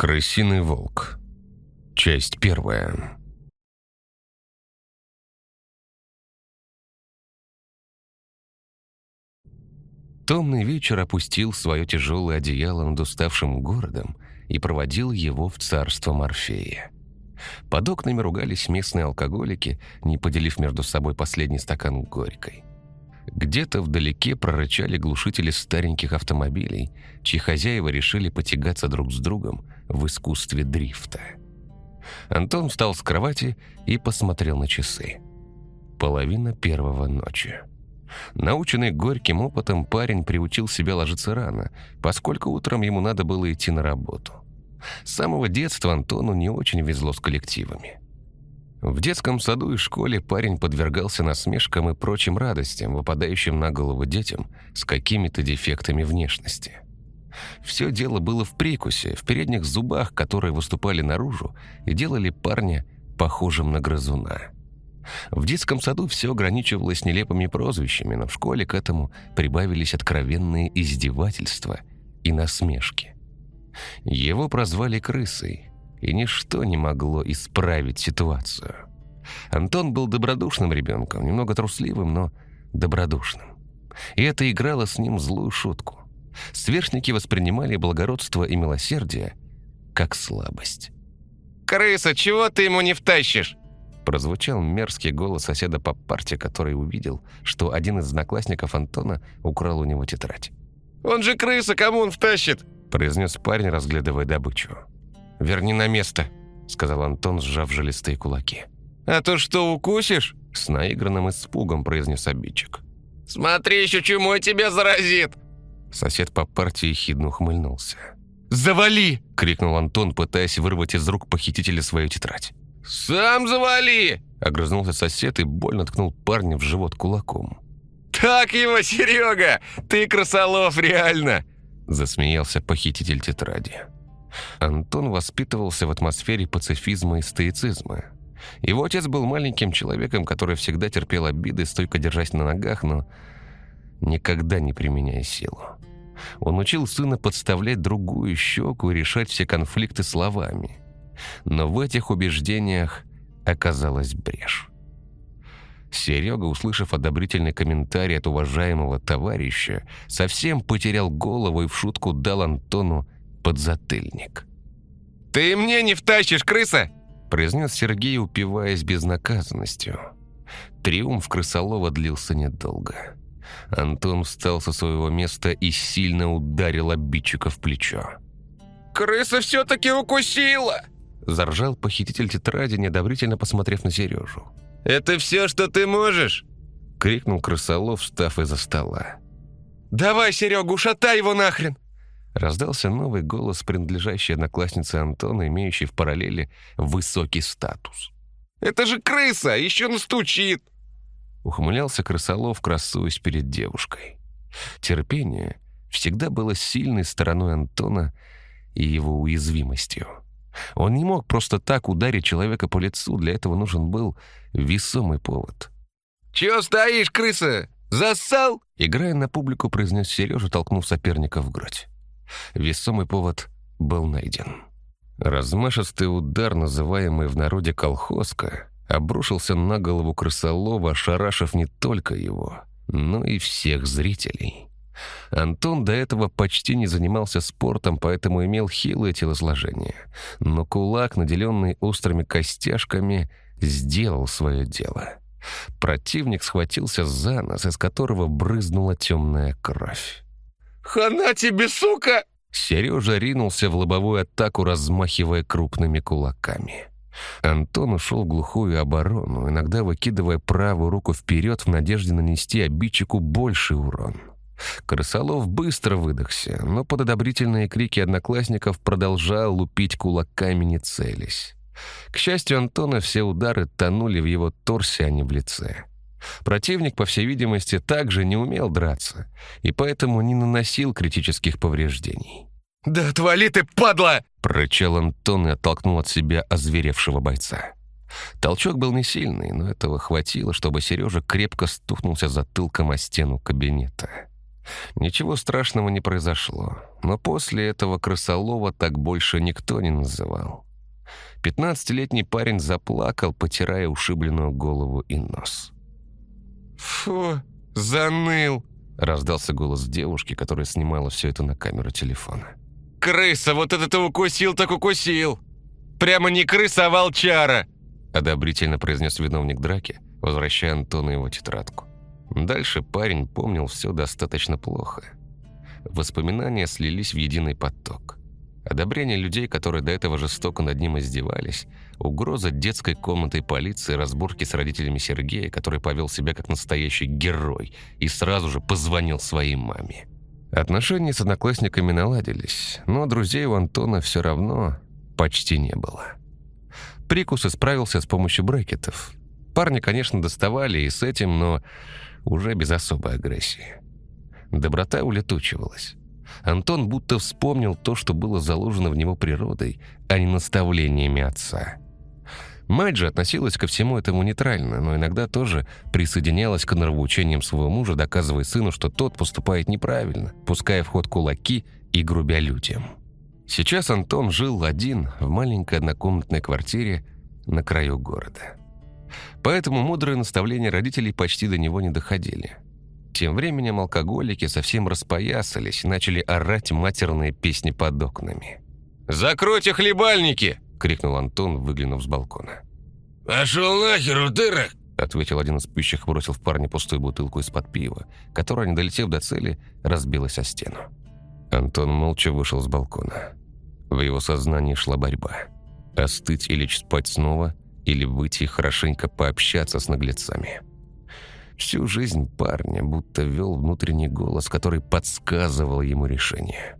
Крысиный волк. Часть первая. Томный вечер опустил свое тяжелое одеяло над уставшим городом и проводил его в царство Морфея. Под окнами ругались местные алкоголики, не поделив между собой последний стакан горькой. Где-то вдалеке прорычали глушители стареньких автомобилей, чьи хозяева решили потягаться друг с другом в искусстве дрифта. Антон встал с кровати и посмотрел на часы. Половина первого ночи. Наученный горьким опытом, парень приучил себя ложиться рано, поскольку утром ему надо было идти на работу. С самого детства Антону не очень везло с коллективами. В детском саду и школе парень подвергался насмешкам и прочим радостям, выпадающим на голову детям с какими-то дефектами внешности. Все дело было в прикусе, в передних зубах, которые выступали наружу и делали парня похожим на грызуна. В детском саду все ограничивалось нелепыми прозвищами, но в школе к этому прибавились откровенные издевательства и насмешки. Его прозвали крысой, и ничто не могло исправить ситуацию. Антон был добродушным ребенком, немного трусливым, но добродушным. И это играло с ним злую шутку. Сверстники воспринимали благородство и милосердие как слабость. «Крыса, чего ты ему не втащишь?» Прозвучал мерзкий голос соседа по парте, который увидел, что один из одноклассников Антона украл у него тетрадь. «Он же крыса, кому он втащит?» произнес парень, разглядывая добычу. «Верни на место», — сказал Антон, сжав жилистые кулаки. «А то что, укусишь?» С наигранным испугом произнес обидчик. «Смотри, еще чумой тебя заразит!» Сосед по партии хидно ухмыльнулся. «Завали!» — крикнул Антон, пытаясь вырвать из рук похитителя свою тетрадь. «Сам завали!» — огрызнулся сосед и больно ткнул парня в живот кулаком. «Так его, Серега! Ты красолов, реально!» — засмеялся похититель тетради. Антон воспитывался в атмосфере пацифизма и стоицизма. Его отец был маленьким человеком, который всегда терпел обиды, стойко держась на ногах, но никогда не применяя силу. Он учил сына подставлять другую щеку и решать все конфликты словами. Но в этих убеждениях оказалась брешь. Серега, услышав одобрительный комментарий от уважаемого товарища, совсем потерял голову и в шутку дал Антону подзатыльник. «Ты мне не втащишь, крыса!» произнес Сергей, упиваясь безнаказанностью. Триумф крысолова длился недолго. Антон встал со своего места и сильно ударил обидчика в плечо. «Крыса все-таки укусила!» Заржал похититель тетради, неодобрительно посмотрев на Сережу. «Это все, что ты можешь?» Крикнул крысолов, встав из-за стола. «Давай, Серегу, шатай его нахрен!» Раздался новый голос, принадлежащий однокласснице Антона, имеющей в параллели высокий статус. «Это же крыса! Еще настучит!» Ухмылялся крысолов, красуясь перед девушкой. Терпение всегда было сильной стороной Антона и его уязвимостью. Он не мог просто так ударить человека по лицу, для этого нужен был весомый повод. «Чего стоишь, крыса? Зассал?» Играя на публику, произнес Сережа, толкнув соперника в грудь. Весомый повод был найден. Размашистый удар, называемый в народе колхозка, обрушился на голову крысолова, ошарашив не только его, но и всех зрителей. Антон до этого почти не занимался спортом, поэтому имел хилое телосложение. Но кулак, наделенный острыми костяшками, сделал свое дело. Противник схватился за нос, из которого брызнула темная кровь. «Хана тебе, сука!» Сережа ринулся в лобовую атаку, размахивая крупными кулаками. Антон ушел в глухую оборону, иногда выкидывая правую руку вперед в надежде нанести обидчику больший урон. Крысолов быстро выдохся, но под одобрительные крики одноклассников продолжал лупить кулаками, не целясь. К счастью Антона, все удары тонули в его торсе, а не в лице. Противник, по всей видимости, также не умел драться, и поэтому не наносил критических повреждений. «Да отвали ты, падла!» — прорычал Антон и оттолкнул от себя озверевшего бойца. Толчок был не сильный, но этого хватило, чтобы Сережа крепко стукнулся затылком о стену кабинета. Ничего страшного не произошло, но после этого крысолова так больше никто не называл. Пятнадцатилетний парень заплакал, потирая ушибленную голову и нос. «Фу, заныл!» — раздался голос девушки, которая снимала все это на камеру телефона. «Крыса, вот этот укусил, так укусил! Прямо не крыса, а волчара!» — одобрительно произнес виновник драки, возвращая Антону его тетрадку. Дальше парень помнил все достаточно плохо. Воспоминания слились в единый поток. Одобрение людей, которые до этого жестоко над ним издевались, угроза детской комнатой полиции, разборки с родителями Сергея, который повел себя как настоящий герой и сразу же позвонил своей маме. Отношения с одноклассниками наладились, но друзей у Антона все равно почти не было. Прикус исправился с помощью брекетов. Парни, конечно, доставали и с этим, но уже без особой агрессии. Доброта улетучивалась. Антон будто вспомнил то, что было заложено в него природой, а не наставлениями отца. Мать же относилась ко всему этому нейтрально, но иногда тоже присоединялась к нравоучениям своего мужа, доказывая сыну, что тот поступает неправильно, пуская в ход кулаки и грубя людям. Сейчас Антон жил один в маленькой однокомнатной квартире на краю города. Поэтому мудрые наставления родителей почти до него не доходили. Тем временем алкоголики совсем распоясались и начали орать матерные песни под окнами. «Закройте хлебальники!» — крикнул Антон, выглянув с балкона. «Пошел нахер, утырок!» — ответил один из пищих, бросил в парня пустую бутылку из-под пива, которая, не долетев до цели, разбилась о стену. Антон молча вышел с балкона. В его сознании шла борьба. Остыть и лечь спать снова, или выйти и хорошенько пообщаться с наглецами. Всю жизнь парня будто вел внутренний голос, который подсказывал ему решение.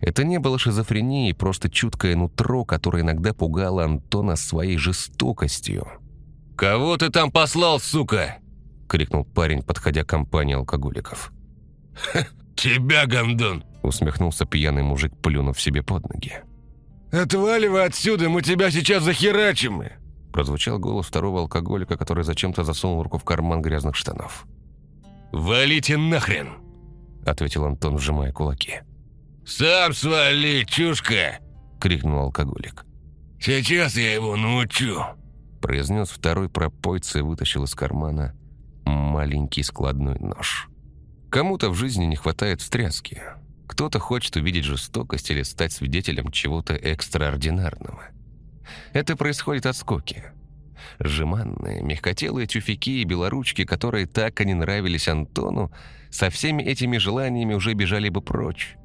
Это не было шизофренией, просто чуткое нутро, которое иногда пугало Антона своей жестокостью. «Кого ты там послал, сука?» — крикнул парень, подходя к компании алкоголиков. «Тебя, гандон!» — усмехнулся пьяный мужик, плюнув себе под ноги. «Отваливай отсюда, мы тебя сейчас захерачим!» Прозвучал голос второго алкоголика, который зачем-то засунул руку в карман грязных штанов. «Валите нахрен!» — ответил Антон, сжимая кулаки. «Сам свали, чушка!» — крикнул алкоголик. «Сейчас я его научу!» Произнес второй пропойца и вытащил из кармана маленький складной нож. Кому-то в жизни не хватает встряски. Кто-то хочет увидеть жестокость или стать свидетелем чего-то экстраординарного. Это происходит от скуки. Жеманные, мягкотелые тюфяки и белоручки, которые так и не нравились Антону, со всеми этими желаниями уже бежали бы прочь.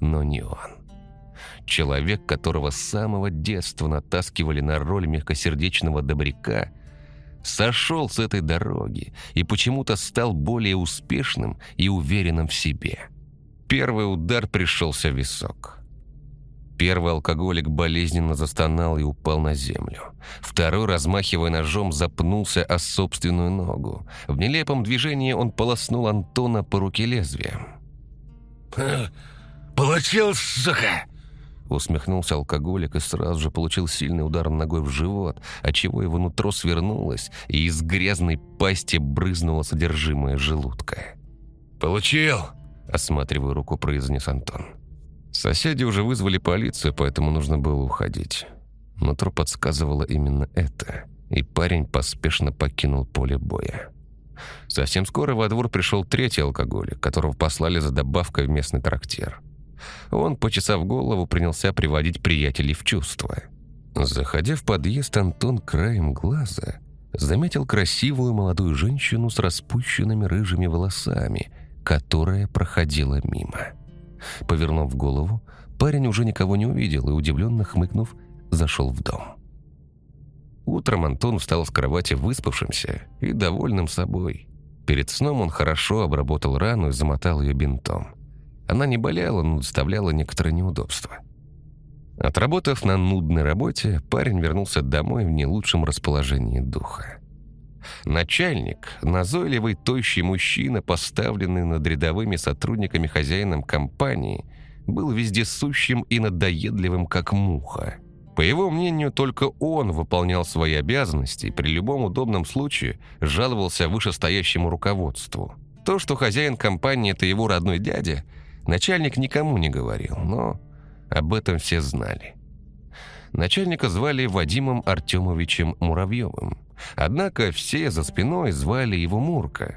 Но не он. Человек, которого с самого детства натаскивали на роль мягкосердечного добряка, сошел с этой дороги и почему-то стал более успешным и уверенным в себе. Первый удар пришелся в висок. Первый алкоголик болезненно застонал и упал на землю. Второй, размахивая ножом, запнулся о собственную ногу. В нелепом движении он полоснул Антона по руке лезвием. «Получил, сука!» Усмехнулся алкоголик и сразу же получил сильный удар ногой в живот, отчего его нутро свернулось, и из грязной пасти брызнуло содержимое желудка. «Получил!» – осматривая руку, произнес Антон. Соседи уже вызвали полицию, поэтому нужно было уходить. Нутро подсказывало именно это, и парень поспешно покинул поле боя. Совсем скоро во двор пришел третий алкоголик, которого послали за добавкой в местный трактир. Он, почесав голову, принялся приводить приятелей в чувство. Заходя в подъезд, Антон краем глаза заметил красивую молодую женщину с распущенными рыжими волосами, которая проходила мимо. Повернув голову, парень уже никого не увидел и, удивленно хмыкнув, зашел в дом. Утром Антон встал с кровати выспавшимся и довольным собой. Перед сном он хорошо обработал рану и замотал ее бинтом. Она не болела, но доставляла некоторые неудобства. Отработав на нудной работе, парень вернулся домой в не лучшем расположении духа. Начальник, назойливый тощий мужчина, поставленный над рядовыми сотрудниками хозяином компании, был вездесущим и надоедливым, как муха. По его мнению, только он выполнял свои обязанности и при любом удобном случае жаловался вышестоящему руководству. То, что хозяин компании – это его родной дядя, начальник никому не говорил, но об этом все знали. Начальника звали Вадимом Артемовичем Муравьевым. Однако все за спиной звали его Мурка.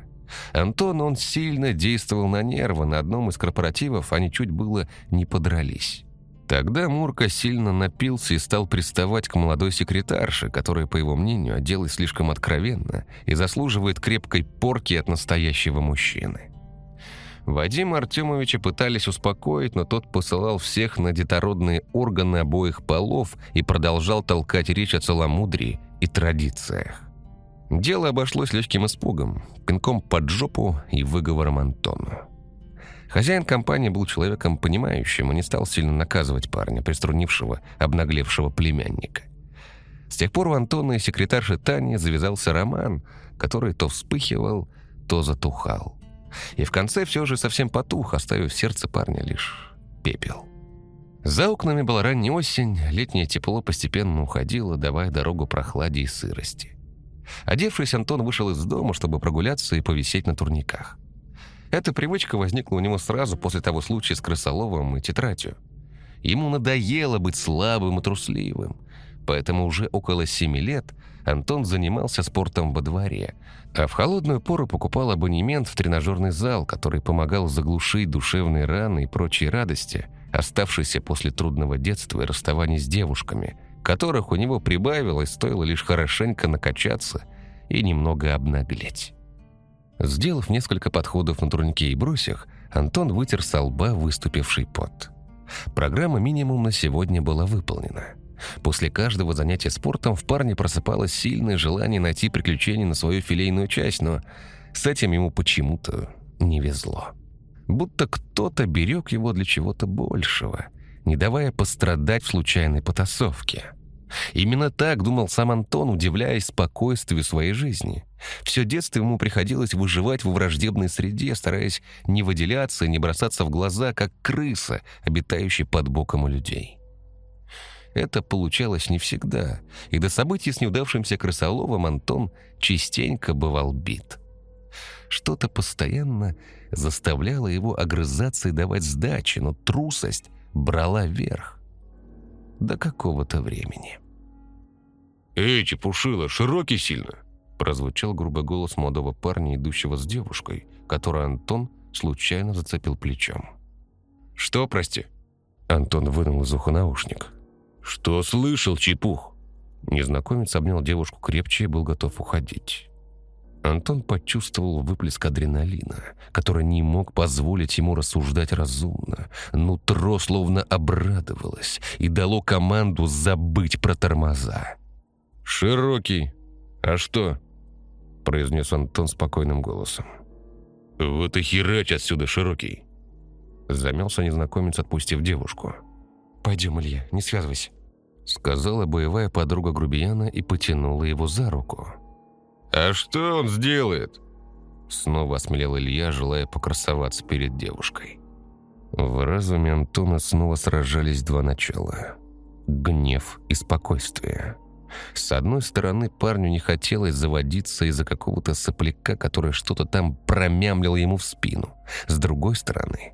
Антон он сильно действовал на нервы. На одном из корпоративов они чуть было не подрались. Тогда Мурка сильно напился и стал приставать к молодой секретарше, которая, по его мнению, оделась слишком откровенно и заслуживает крепкой порки от настоящего мужчины. Вадима Артемовича пытались успокоить, но тот посылал всех на детородные органы обоих полов и продолжал толкать речь о целомудрии и традициях. Дело обошлось легким испугом, пинком под жопу и выговором Антону. Хозяин компании был человеком понимающим и не стал сильно наказывать парня, приструнившего обнаглевшего племянника. С тех пор у Антона и секретарши Тани завязался роман, который то вспыхивал, то затухал. И в конце все же совсем потух, оставив в сердце парня лишь пепел. За окнами была ранняя осень, летнее тепло постепенно уходило, давая дорогу прохладе и сырости. Одевшись, Антон вышел из дома, чтобы прогуляться и повисеть на турниках. Эта привычка возникла у него сразу после того случая с крысоловом и тетрадью. Ему надоело быть слабым и трусливым, поэтому уже около семи лет Антон занимался спортом во дворе, а в холодную пору покупал абонемент в тренажерный зал, который помогал заглушить душевные раны и прочие радости, оставшиеся после трудного детства и расставания с девушками, которых у него прибавилось, стоило лишь хорошенько накачаться и немного обнаглеть. Сделав несколько подходов на турнике и брусьях, Антон вытер со лба выступивший пот. Программа минимум на сегодня была выполнена. После каждого занятия спортом в парне просыпалось сильное желание найти приключения на свою филейную часть, но с этим ему почему-то не везло. Будто кто-то берег его для чего-то большего, не давая пострадать в случайной потасовке. Именно так думал сам Антон, удивляясь спокойствию своей жизни. Все детство ему приходилось выживать во враждебной среде, стараясь не выделяться и не бросаться в глаза, как крыса, обитающая под боком у людей. Это получалось не всегда, и до событий с неудавшимся крысоловом Антон частенько бывал бит. Что-то постоянно заставляло его огрызаться и давать сдачи, но трусость брала верх до какого-то времени. «Эй, Чепушила, широкий сильно!» Прозвучал грубый голос молодого парня, идущего с девушкой, которую Антон случайно зацепил плечом. «Что, прости?» Антон вынул из уха наушник. «Что слышал, Чепух?» Незнакомец обнял девушку крепче и был готов уходить. Антон почувствовал выплеск адреналина, который не мог позволить ему рассуждать разумно. Нутро словно обрадовалось и дало команду забыть про тормоза. «Широкий. А что?» – произнес Антон спокойным голосом. «Вот и херач отсюда, Широкий!» Замялся незнакомец, отпустив девушку. «Пойдем, Илья, не связывайся», – сказала боевая подруга Грубияна и потянула его за руку. «А что он сделает?» Снова осмелел Илья, желая покрасоваться перед девушкой. В разуме Антона снова сражались два начала. Гнев и спокойствие. С одной стороны, парню не хотелось заводиться из-за какого-то сопляка, который что-то там промямлил ему в спину. С другой стороны,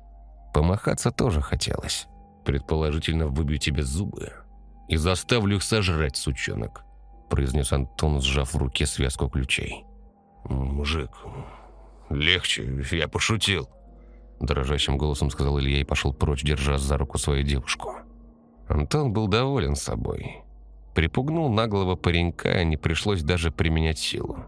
помахаться тоже хотелось. Предположительно, выбью тебе зубы и заставлю их сожрать, сучонок произнес Антон, сжав в руке связку ключей. «Мужик, легче, я пошутил», дрожащим голосом сказал Илья и пошел прочь, держа за руку свою девушку. Антон был доволен собой. Припугнул наглого паренька, и не пришлось даже применять силу.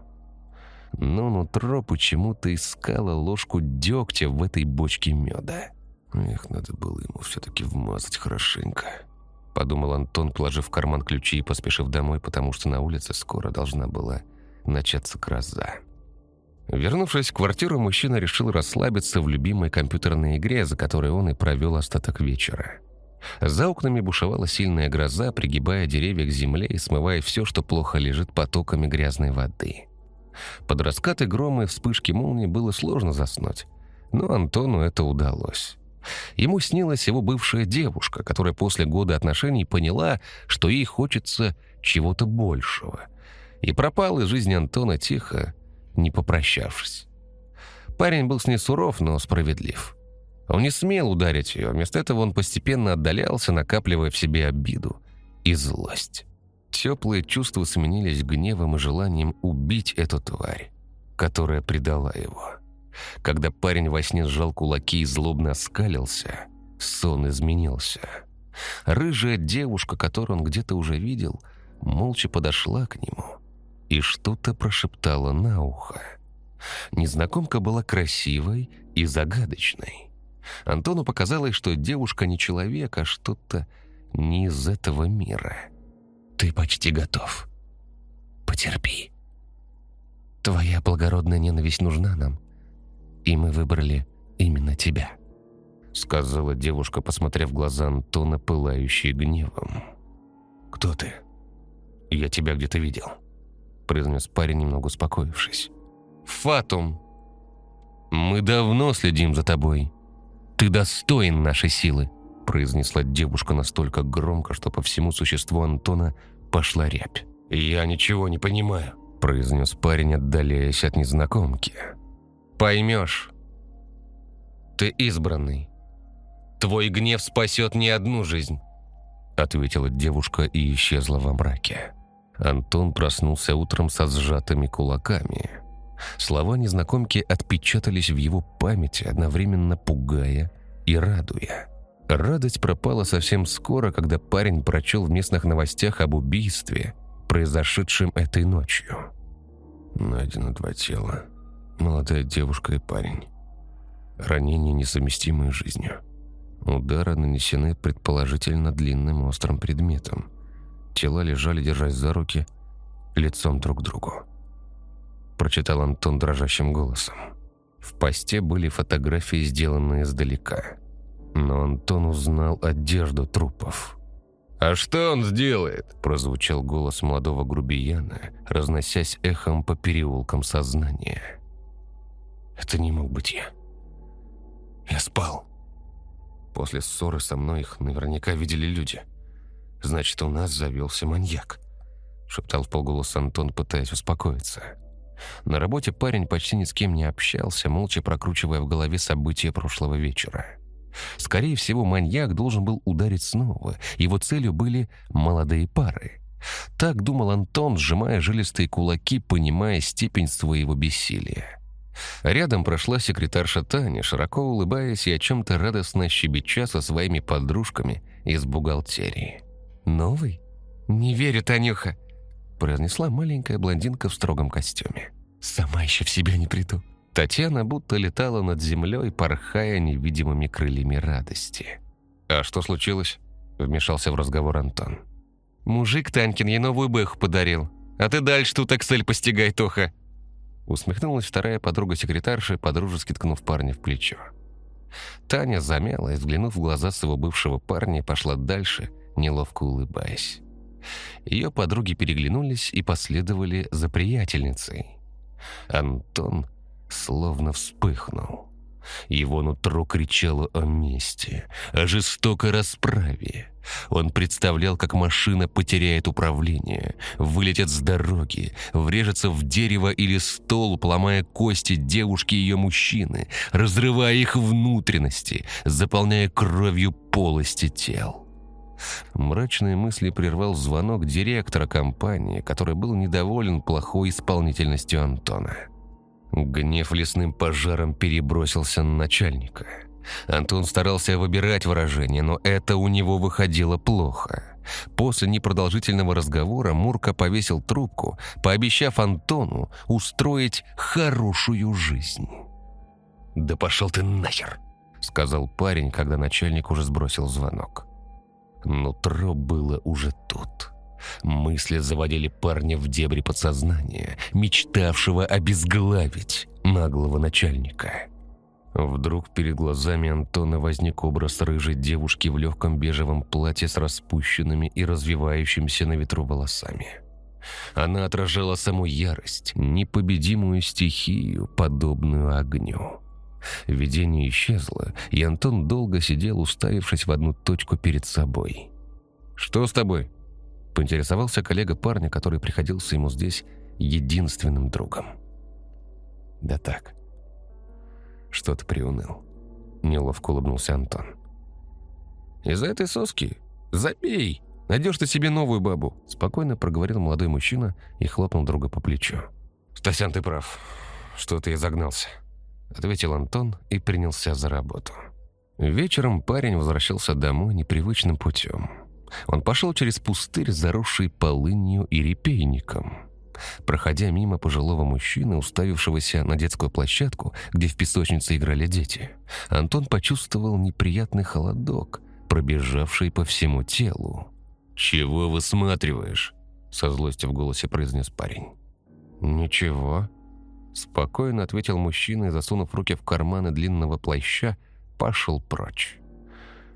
Но нутро почему-то искало ложку дегтя в этой бочке меда. Эх, надо было ему все-таки вмазать хорошенько подумал Антон, положив в карман ключи и поспешив домой, потому что на улице скоро должна была начаться гроза. Вернувшись в квартиру, мужчина решил расслабиться в любимой компьютерной игре, за которой он и провел остаток вечера. За окнами бушевала сильная гроза, пригибая деревья к земле и смывая все, что плохо лежит потоками грязной воды. Под раскаты грома и вспышки молнии было сложно заснуть, но Антону это удалось. Ему снилась его бывшая девушка, которая после года отношений поняла, что ей хочется чего-то большего. И пропал из жизни Антона тихо, не попрощавшись. Парень был с ней суров, но справедлив. Он не смел ударить ее, вместо этого он постепенно отдалялся, накапливая в себе обиду и злость. Теплые чувства сменились гневом и желанием убить эту тварь, которая предала его. Когда парень во сне сжал кулаки и злобно оскалился, сон изменился. Рыжая девушка, которую он где-то уже видел, молча подошла к нему и что-то прошептала на ухо. Незнакомка была красивой и загадочной. Антону показалось, что девушка не человек, а что-то не из этого мира. «Ты почти готов. Потерпи. Твоя благородная ненависть нужна нам, и мы выбрали именно тебя», сказала девушка, посмотрев в глаза Антона, пылающие гневом. «Кто ты?» «Я тебя где-то видел», произнес парень, немного успокоившись. «Фатум, мы давно следим за тобой. Ты достоин нашей силы», произнесла девушка настолько громко, что по всему существу Антона пошла рябь. «Я ничего не понимаю», произнес парень, отдаляясь от незнакомки. «Поймешь. Ты избранный. Твой гнев спасет не одну жизнь», ответила девушка и исчезла во мраке. Антон проснулся утром со сжатыми кулаками. Слова незнакомки отпечатались в его памяти, одновременно пугая и радуя. Радость пропала совсем скоро, когда парень прочел в местных новостях об убийстве, произошедшем этой ночью. Найдено два тела. Молодая девушка и парень. Ранения, несовместимые с жизнью. Удары нанесены предположительно длинным острым предметом. Тела лежали, держась за руки, лицом друг к другу. Прочитал Антон дрожащим голосом. В посте были фотографии, сделанные издалека. Но Антон узнал одежду трупов. «А что он сделает?» – прозвучал голос молодого грубияна, разносясь эхом по переулкам сознания. «Это не мог быть я. Я спал. После ссоры со мной их наверняка видели люди. Значит, у нас завелся маньяк», – шептал в полголоса Антон, пытаясь успокоиться. На работе парень почти ни с кем не общался, молча прокручивая в голове события прошлого вечера. Скорее всего, маньяк должен был ударить снова. Его целью были молодые пары. Так думал Антон, сжимая жилистые кулаки, понимая степень своего бессилия. Рядом прошла секретарша Таня, широко улыбаясь и о чем-то радостно щебеча со своими подружками из бухгалтерии. «Новый? Не верю, Танюха!» произнесла маленькая блондинка в строгом костюме. «Сама еще в себя не приду». Татьяна будто летала над землей, порхая невидимыми крыльями радости. «А что случилось?» – вмешался в разговор Антон. «Мужик Танькин ей новую бэху подарил. А ты дальше тут Эксель постигай, Тоха!» Усмехнулась вторая подруга секретарши, подружески ткнув парня в плечо. Таня замялась, взглянув в глаза своего бывшего парня, пошла дальше, неловко улыбаясь. Ее подруги переглянулись и последовали за приятельницей. Антон словно вспыхнул. Его нутро кричало о мести, о жестокой расправе. Он представлял, как машина потеряет управление, вылетит с дороги, врежется в дерево или стол, ломая кости девушки и ее мужчины, разрывая их внутренности, заполняя кровью полости тел. Мрачные мысли прервал звонок директора компании, который был недоволен плохой исполнительностью Антона. Гнев лесным пожаром перебросился на начальника. Антон старался выбирать выражение, но это у него выходило плохо. После непродолжительного разговора Мурка повесил трубку, пообещав Антону устроить хорошую жизнь. «Да пошел ты нахер!» — сказал парень, когда начальник уже сбросил звонок. Нутро было уже тут. Мысли заводили парня в дебри подсознания, мечтавшего обезглавить наглого начальника. Вдруг перед глазами Антона возник образ рыжей девушки в легком бежевом платье с распущенными и развивающимися на ветру волосами. Она отражала саму ярость, непобедимую стихию, подобную огню. Видение исчезло, и Антон долго сидел, уставившись в одну точку перед собой. «Что с тобой?» Поинтересовался коллега парня, который приходился ему здесь единственным другом. Да так. Что-то приуныл. Неловко улыбнулся Антон. «Из-за этой соски? Забей! Найдешь ты себе новую бабу!» Спокойно проговорил молодой мужчина и хлопнул друга по плечу. «Стасян, ты прав. Что-то я загнался», — ответил Антон и принялся за работу. Вечером парень возвращался домой непривычным путем. Он пошел через пустырь, заросший полынью и репейником. Проходя мимо пожилого мужчины, уставившегося на детскую площадку, где в песочнице играли дети, Антон почувствовал неприятный холодок, пробежавший по всему телу. «Чего высматриваешь?» — со злостью в голосе произнес парень. «Ничего», — спокойно ответил мужчина и, засунув руки в карманы длинного плаща, пошел прочь.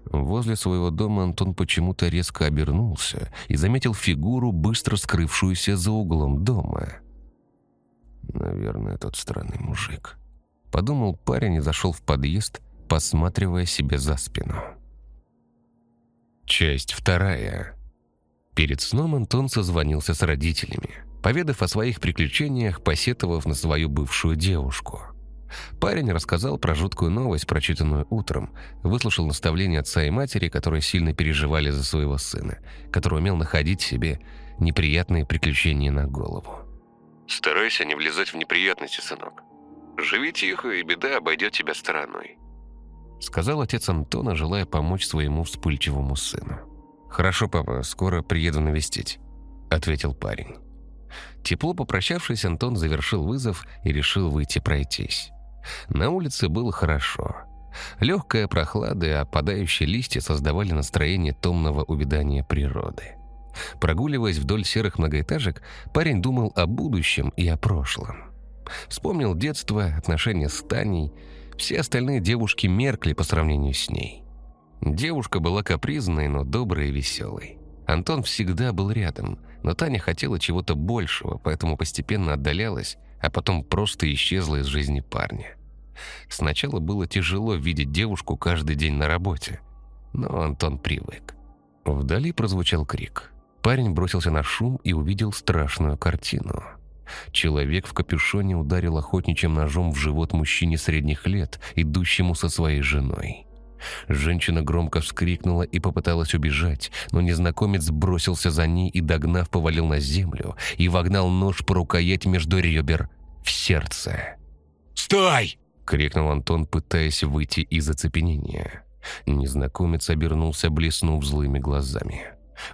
Возле своего дома Антон почему-то резко обернулся и заметил фигуру, быстро скрывшуюся за углом дома. «Наверное, тот странный мужик», — подумал парень и зашел в подъезд, посматривая себе за спину. Часть вторая. Перед сном Антон созвонился с родителями, поведав о своих приключениях, посетовав на свою бывшую девушку — Парень рассказал про жуткую новость, прочитанную утром, выслушал наставления отца и матери, которые сильно переживали за своего сына, который умел находить себе неприятные приключения на голову. «Старайся не влезать в неприятности, сынок. Живи тихо, и беда обойдет тебя стороной», сказал отец Антона, желая помочь своему вспыльчивому сыну. «Хорошо, папа, скоро приеду навестить», — ответил парень. Тепло попрощавшись, Антон завершил вызов и решил выйти пройтись. На улице было хорошо. Легкая прохлада и опадающие листья создавали настроение томного увядания природы. Прогуливаясь вдоль серых многоэтажек, парень думал о будущем и о прошлом. Вспомнил детство, отношения с Таней. Все остальные девушки меркли по сравнению с ней. Девушка была капризной, но доброй и веселой. Антон всегда был рядом, но Таня хотела чего-то большего, поэтому постепенно отдалялась, а потом просто исчезла из жизни парня. Сначала было тяжело видеть девушку каждый день на работе, но Антон привык. Вдали прозвучал крик. Парень бросился на шум и увидел страшную картину. Человек в капюшоне ударил охотничьим ножом в живот мужчине средних лет, идущему со своей женой. Женщина громко вскрикнула и попыталась убежать, но незнакомец бросился за ней и, догнав, повалил на землю и вогнал нож по рукоять между ребер в сердце. «Стой!» — крикнул Антон, пытаясь выйти из оцепенения. Незнакомец обернулся, блеснув злыми глазами.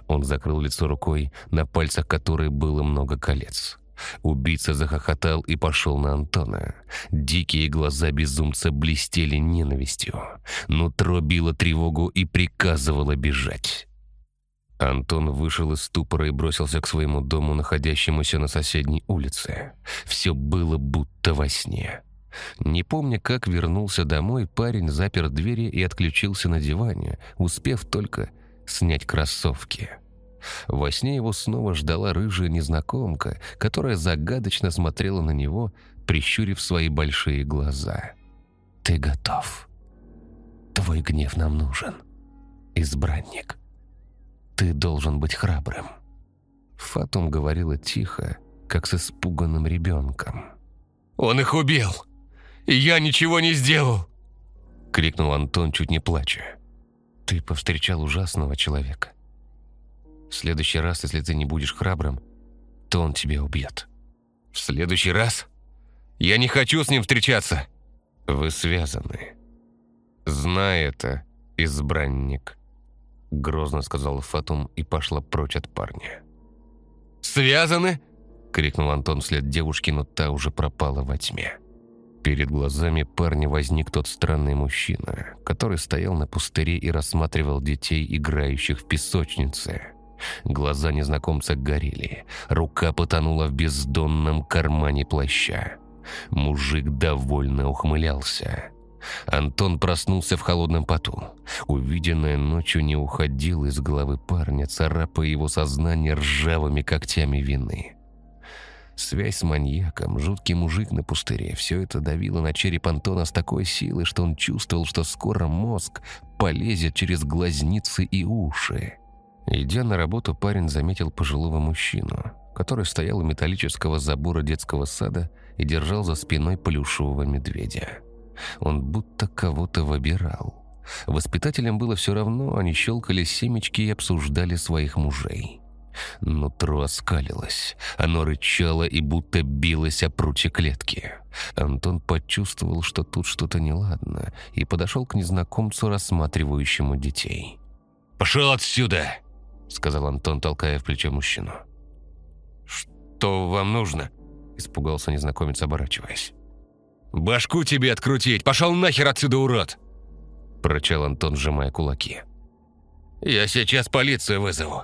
Он закрыл лицо рукой, на пальцах которой было много колец. Убийца захохотал и пошел на Антона. Дикие глаза безумца блестели ненавистью. Нутро било тревогу и приказывало бежать. Антон вышел из ступора и бросился к своему дому, находящемуся на соседней улице. Все было будто во сне. Не помня, как вернулся домой, парень запер двери и отключился на диване, успев только снять кроссовки. Во сне его снова ждала рыжая незнакомка, которая загадочно смотрела на него, прищурив свои большие глаза. «Ты готов. Твой гнев нам нужен. Избранник. Ты должен быть храбрым». Фатум говорила тихо, как с испуганным ребенком. «Он их убил! И я ничего не сделал!» — крикнул Антон, чуть не плача. «Ты повстречал ужасного человека. В следующий раз, если ты не будешь храбрым, то он тебя убьет». «В следующий раз? Я не хочу с ним встречаться!» «Вы связаны. Знай это, избранник», — грозно сказал Фатум и пошла прочь от парня. «Связаны?» — крикнул Антон вслед девушке, но та уже пропала во тьме. Перед глазами парня возник тот странный мужчина, который стоял на пустыре и рассматривал детей, играющих в песочнице. Глаза незнакомца горели, рука потонула в бездонном кармане плаща. Мужик довольно ухмылялся. Антон проснулся в холодном поту. Увиденное ночью не уходило из головы парня, царапая его сознание ржавыми когтями вины. Связь с маньяком, жуткий мужик на пустыре – все это давило на череп Антона с такой силой, что он чувствовал, что скоро мозг полезет через глазницы и уши. Идя на работу, парень заметил пожилого мужчину, который стоял у металлического забора детского сада и держал за спиной плюшевого медведя. Он будто кого-то выбирал. Воспитателям было все равно, они щелкали семечки и обсуждали своих мужей. Нутро оскалилось. Оно рычало и будто билось о прутья клетки. Антон почувствовал, что тут что-то неладно, и подошел к незнакомцу, рассматривающему детей. «Пошел отсюда!» — сказал Антон, толкая в плечо мужчину. «Что вам нужно?» — испугался незнакомец, оборачиваясь. «Башку тебе открутить! Пошел нахер отсюда, урод!» — прорычал Антон, сжимая кулаки. «Я сейчас полицию вызову!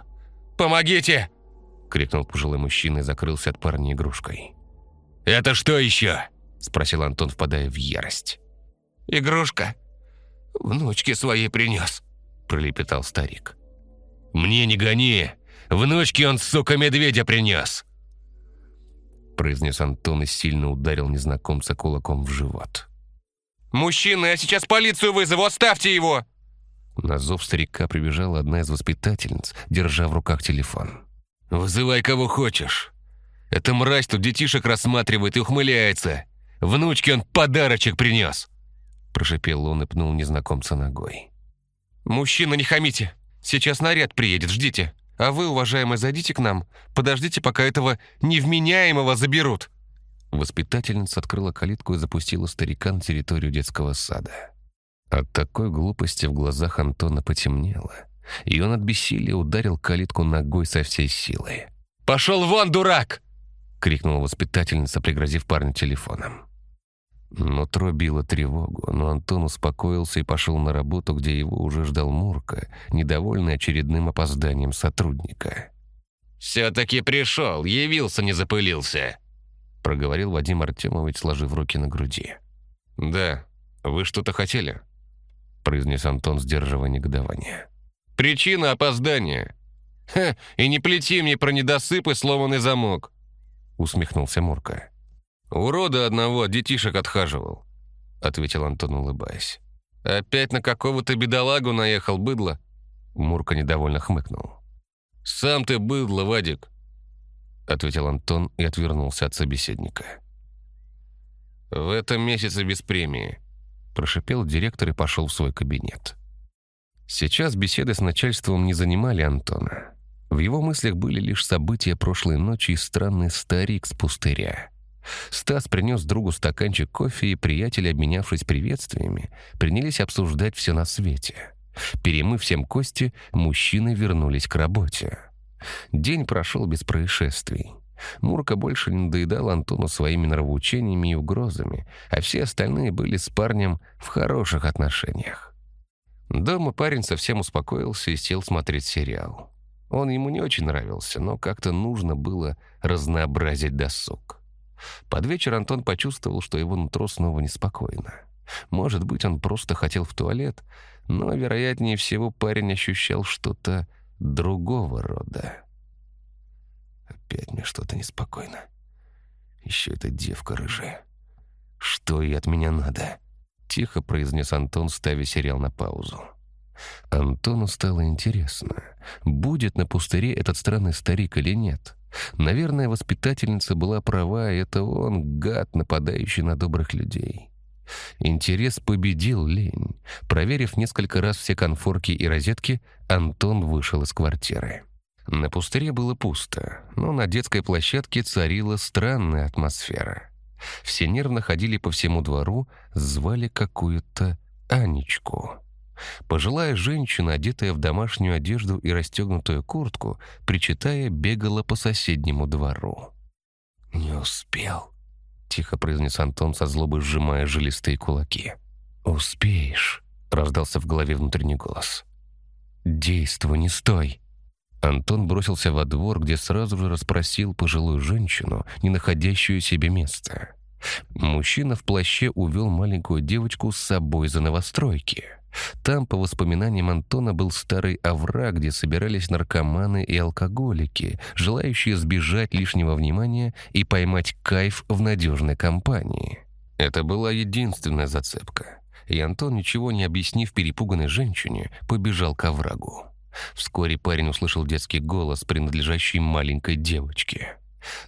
Помогите!» — крикнул пожилой мужчина и закрылся от парня игрушкой. «Это что еще?» — спросил Антон, впадая в ярость. «Игрушка. Внучке своей принес», — пролепетал старик. «Мне не гони! Внучке он, сука, медведя принес!» произнес Антон и сильно ударил незнакомца кулаком в живот. «Мужчина, я сейчас полицию вызову, оставьте его!» На зов старика прибежала одна из воспитательниц, держа в руках телефон. «Вызывай кого хочешь. Эта мразь тут детишек рассматривает и ухмыляется. Внучке он подарочек принес!» Прошипел он и пнул незнакомца ногой. «Мужчина, не хамите! Сейчас наряд приедет, ждите!» А вы, уважаемый, зайдите к нам. Подождите, пока этого невменяемого заберут». Воспитательница открыла калитку и запустила старика на территорию детского сада. От такой глупости в глазах Антона потемнело, и он от бессилия ударил калитку ногой со всей силы. «Пошел вон, дурак!» — крикнула воспитательница, пригрозив парню телефоном. Нутро било тревогу, но Антон успокоился и пошел на работу, где его уже ждал Мурка, недовольный очередным опозданием сотрудника. «Все-таки пришел, явился, не запылился», — проговорил Вадим Артемович, сложив руки на груди. «Да, вы что-то хотели?» — произнес Антон, сдерживая негодование. «Причина опоздания. Ха, и не плети мне про недосып и сломанный замок», — усмехнулся Мурка. «Урода одного детишек отхаживал», — ответил Антон, улыбаясь. «Опять на какого-то бедолагу наехал быдло?» Мурка недовольно хмыкнул. «Сам ты быдло, Вадик», — ответил Антон и отвернулся от собеседника. «В этом месяце без премии», — прошипел директор и пошел в свой кабинет. Сейчас беседы с начальством не занимали Антона. В его мыслях были лишь события прошлой ночи и странный старик с пустыря. Стас принес другу стаканчик кофе, и приятели, обменявшись приветствиями, принялись обсуждать все на свете. Перемыв всем кости, мужчины вернулись к работе. День прошел без происшествий. Мурка больше не надоедал Антону своими нравоучениями и угрозами, а все остальные были с парнем в хороших отношениях. Дома парень совсем успокоился и сел смотреть сериал. Он ему не очень нравился, но как-то нужно было разнообразить досуг. Под вечер Антон почувствовал, что его нутро снова неспокойно. Может быть, он просто хотел в туалет, но, вероятнее всего, парень ощущал что-то другого рода. Опять мне что-то неспокойно. Еще эта девка рыжая. Что ей от меня надо? Тихо произнес Антон, ставя сериал на паузу. Антону стало интересно, будет на пустыре этот странный старик или нет. Наверное, воспитательница была права, это он, гад, нападающий на добрых людей. Интерес победил лень. Проверив несколько раз все конфорки и розетки, Антон вышел из квартиры. На пустыре было пусто, но на детской площадке царила странная атмосфера. Все нервно ходили по всему двору, звали какую-то Анечку. Пожилая женщина, одетая в домашнюю одежду и расстегнутую куртку, причитая, бегала по соседнему двору. «Не успел», — тихо произнес Антон, со злобой сжимая жилистые кулаки. «Успеешь», — раздался в голове внутренний голос. «Действуй, не стой». Антон бросился во двор, где сразу же расспросил пожилую женщину, не находящую себе места. Мужчина в плаще увел маленькую девочку с собой за новостройки. Там, по воспоминаниям Антона, был старый овраг, где собирались наркоманы и алкоголики, желающие сбежать лишнего внимания и поймать кайф в надежной компании. Это была единственная зацепка. И Антон, ничего не объяснив перепуганной женщине, побежал к оврагу. Вскоре парень услышал детский голос, принадлежащий маленькой девочке.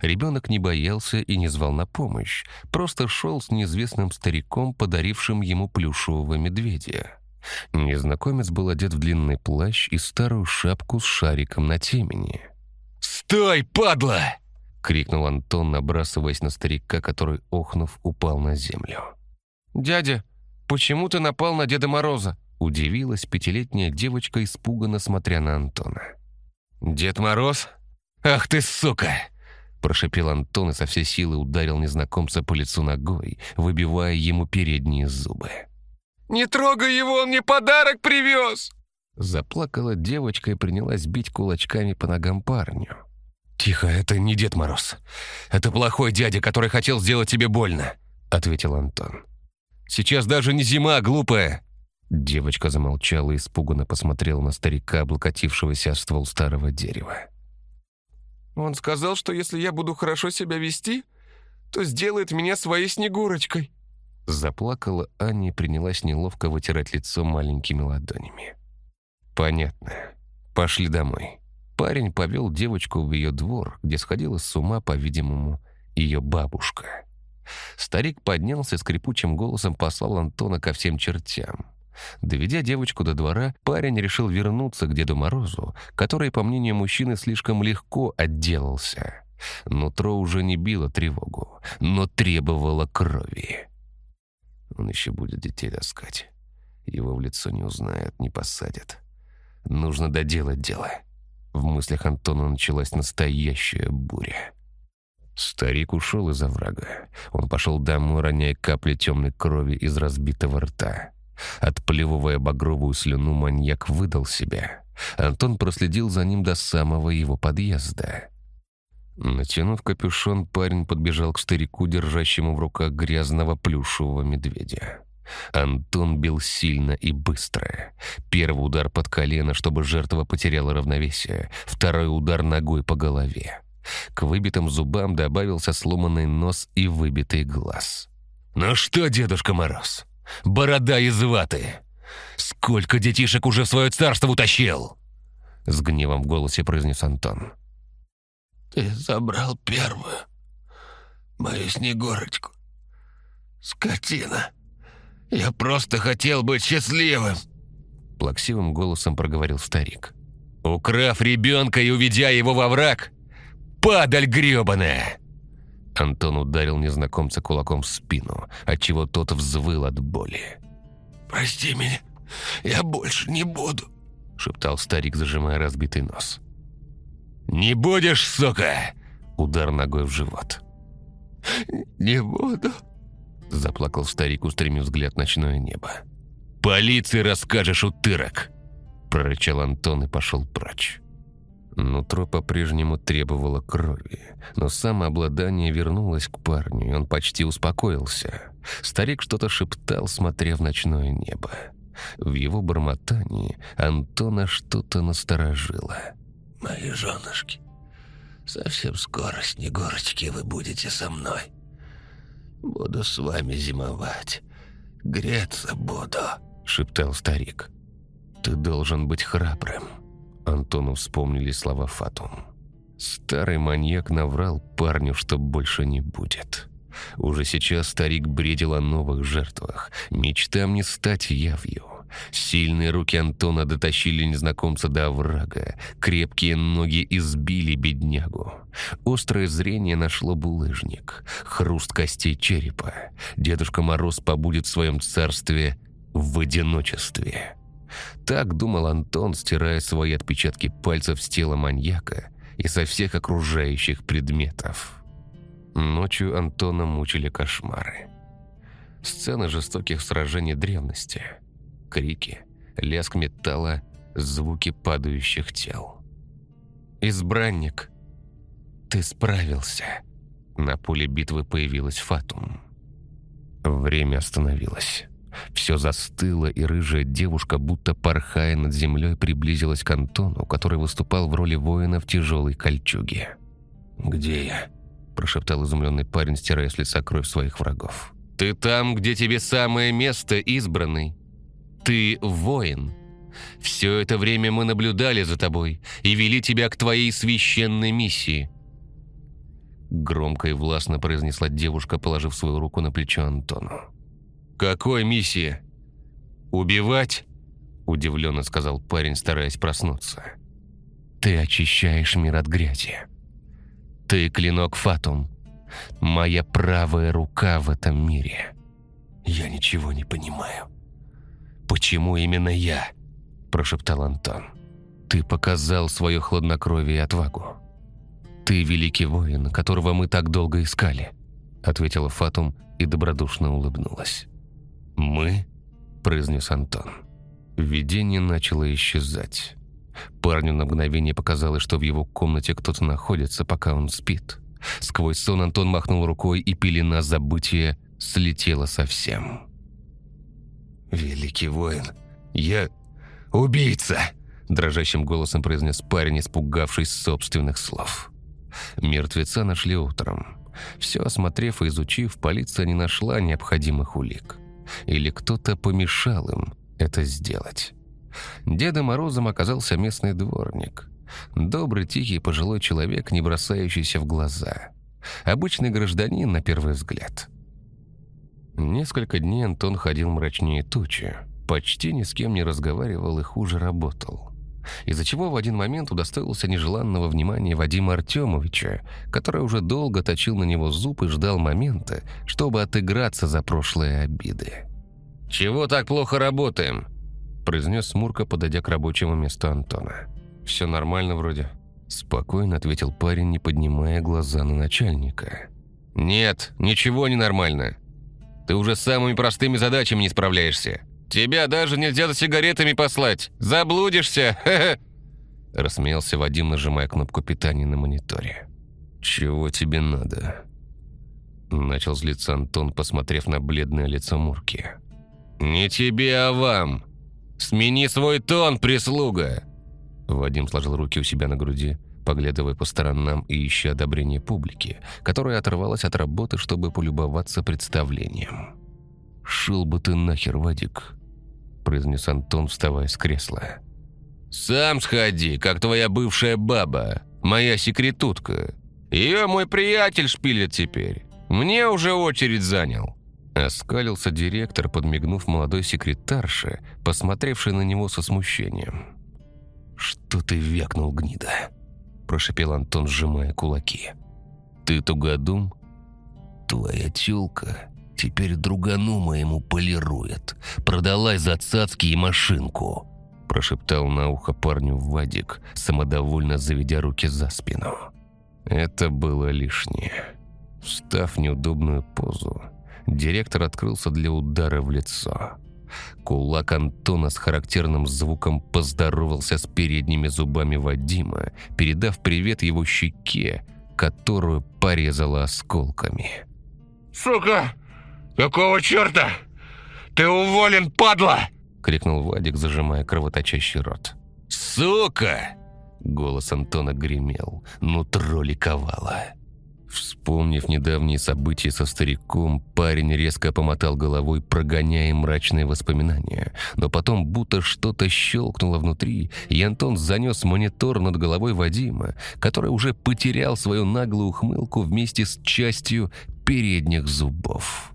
Ребенок не боялся и не звал на помощь, просто шел с неизвестным стариком, подарившим ему плюшевого медведя. Незнакомец был одет в длинный плащ и старую шапку с шариком на темени. «Стой, падла!» — крикнул Антон, набрасываясь на старика, который, охнув, упал на землю. «Дядя, почему ты напал на Деда Мороза?» — удивилась пятилетняя девочка, испуганно смотря на Антона. «Дед Мороз? Ах ты, сука!» Прошипел Антон и со всей силы ударил незнакомца по лицу ногой, выбивая ему передние зубы. «Не трогай его, он мне подарок привез!» Заплакала девочка и принялась бить кулачками по ногам парню. «Тихо, это не Дед Мороз. Это плохой дядя, который хотел сделать тебе больно», — ответил Антон. «Сейчас даже не зима, глупая!» Девочка замолчала и испуганно посмотрела на старика, облокотившегося о ствол старого дерева. «Он сказал, что если я буду хорошо себя вести, то сделает меня своей Снегурочкой». Заплакала Аня и принялась неловко вытирать лицо маленькими ладонями. «Понятно. Пошли домой». Парень повел девочку в ее двор, где сходила с ума, по-видимому, ее бабушка. Старик поднялся скрипучим голосом послал Антона ко всем чертям. Доведя девочку до двора, парень решил вернуться к Деду Морозу, который, по мнению мужчины, слишком легко отделался. Нутро уже не било тревогу, но требовало крови. Он еще будет детей таскать. Его в лицо не узнают, не посадят. Нужно доделать дело. В мыслях Антона началась настоящая буря. Старик ушел из оврага. Он пошел домой, роняя капли темной крови из разбитого рта. Отплевывая багровую слюну, маньяк выдал себя. Антон проследил за ним до самого его подъезда. Натянув капюшон, парень подбежал к старику, держащему в руках грязного плюшевого медведя. Антон бил сильно и быстро. Первый удар под колено, чтобы жертва потеряла равновесие. Второй удар ногой по голове. К выбитым зубам добавился сломанный нос и выбитый глаз. «Ну что, Дедушка Мороз, борода из ваты! Сколько детишек уже в свое царство утащил!» С гневом в голосе произнес Антон. «Ты забрал первую, мою Снегурочку. Скотина! Я просто хотел быть счастливым!» Плаксивым голосом проговорил старик. «Украв ребенка и уведя его во враг, падаль гребаная!» Антон ударил незнакомца кулаком в спину, отчего тот взвыл от боли. «Прости меня, я больше не буду», — шептал старик, зажимая разбитый нос. «Не будешь, сука!» — удар ногой в живот. «Не буду», — заплакал старик, устремив взгляд в ночное небо. «Полиции расскажешь, утырок!» — прорычал Антон и пошел прочь. Нутро по-прежнему требовало крови, но самообладание вернулось к парню, и он почти успокоился. Старик что-то шептал, смотря в ночное небо. В его бормотании Антона что-то насторожило. «Мои женушки, совсем скоро, Снегурочки, вы будете со мной. Буду с вами зимовать, греться буду», — шептал старик. «Ты должен быть храбрым». Антону вспомнили слова Фатум. Старый маньяк наврал парню, что больше не будет. Уже сейчас старик бредил о новых жертвах, мечтам не стать явью. Сильные руки Антона дотащили незнакомца до оврага, крепкие ноги избили беднягу. Острое зрение нашло булыжник, хруст костей черепа. Дедушка Мороз побудет в своем царстве в одиночестве. Так думал Антон, стирая свои отпечатки пальцев с тела маньяка и со всех окружающих предметов. Ночью Антона мучили кошмары. Сцены жестоких сражений древности. Крики, лязг металла, звуки падающих тел. «Избранник, ты справился!» На поле битвы появилась Фатум. Время остановилось. Все застыло, и рыжая девушка, будто порхая над землей, приблизилась к Антону, который выступал в роли воина в тяжелой кольчуге. «Где я?» – прошептал изумленный парень, стирая с лица кровь своих врагов. «Ты там, где тебе самое место, избранный. Ты воин. Все это время мы наблюдали за тобой и вели тебя к твоей священной миссии». Громко и властно произнесла девушка, положив свою руку на плечо Антону. «Какой миссии? Убивать?» Удивленно сказал парень, стараясь проснуться. «Ты очищаешь мир от грязи. Ты клинок Фатум. Моя правая рука в этом мире. Я ничего не понимаю. Почему именно я?» Прошептал Антон. «Ты показал свое хладнокровие и отвагу. «Ты великий воин, которого мы так долго искали», — ответила Фатум и добродушно улыбнулась. «Мы?» — произнес Антон. Видение начало исчезать. Парню на мгновение показалось, что в его комнате кто-то находится, пока он спит. Сквозь сон Антон махнул рукой, и пелена забытия слетела совсем. «Великий воин, я убийца!» Дрожащим голосом произнес парень, испугавшись собственных слов. Мертвеца нашли утром. Все осмотрев и изучив, полиция не нашла необходимых улик. Или кто-то помешал им это сделать. Дедом Морозом оказался местный дворник. Добрый, тихий, пожилой человек, не бросающийся в глаза. Обычный гражданин, на первый взгляд. Несколько дней Антон ходил мрачнее тучи. Почти ни с кем не разговаривал и хуже работал из-за чего в один момент удостоился нежеланного внимания Вадима Артемовича, который уже долго точил на него зуб и ждал момента, чтобы отыграться за прошлые обиды. «Чего так плохо работаем?» произнес Смурка, подойдя к рабочему месту Антона. «Все нормально вроде», – спокойно ответил парень, не поднимая глаза на начальника. «Нет, ничего не нормально. Ты уже с самыми простыми задачами не справляешься. Тебя даже нельзя за сигаретами послать! Заблудишься! Рассмеялся Вадим, нажимая кнопку питания на мониторе. «Чего тебе надо?» Начал злиться Антон, посмотрев на бледное лицо Мурки. «Не тебе, а вам! Смени свой тон, прислуга!» Вадим сложил руки у себя на груди, поглядывая по сторонам и ища одобрение публики, которая оторвалась от работы, чтобы полюбоваться представлением. «Шел бы ты нахер, Вадик!» произнес Антон, вставая с кресла. «Сам сходи, как твоя бывшая баба, моя секретутка. Ее мой приятель шпилит теперь. Мне уже очередь занял». Оскалился директор, подмигнув молодой секретарше, посмотревшей на него со смущением. «Что ты вякнул, гнида?» – прошепел Антон, сжимая кулаки. «Ты тугодум? Твоя тёлка Теперь другану моему полирует. Продалась за цацки и машинку!» Прошептал на ухо парню Вадик, самодовольно заведя руки за спину. Это было лишнее. Встав в неудобную позу, директор открылся для удара в лицо. Кулак Антона с характерным звуком поздоровался с передними зубами Вадима, передав привет его щеке, которую порезала осколками. «Сука! «Какого черта? Ты уволен, падла!» — крикнул Вадик, зажимая кровоточащий рот. «Сука!» — голос Антона гремел, нутро ликовало. Вспомнив недавние события со стариком, парень резко помотал головой, прогоняя мрачные воспоминания. Но потом будто что-то щелкнуло внутри, и Антон занес монитор над головой Вадима, который уже потерял свою наглую ухмылку вместе с частью передних зубов.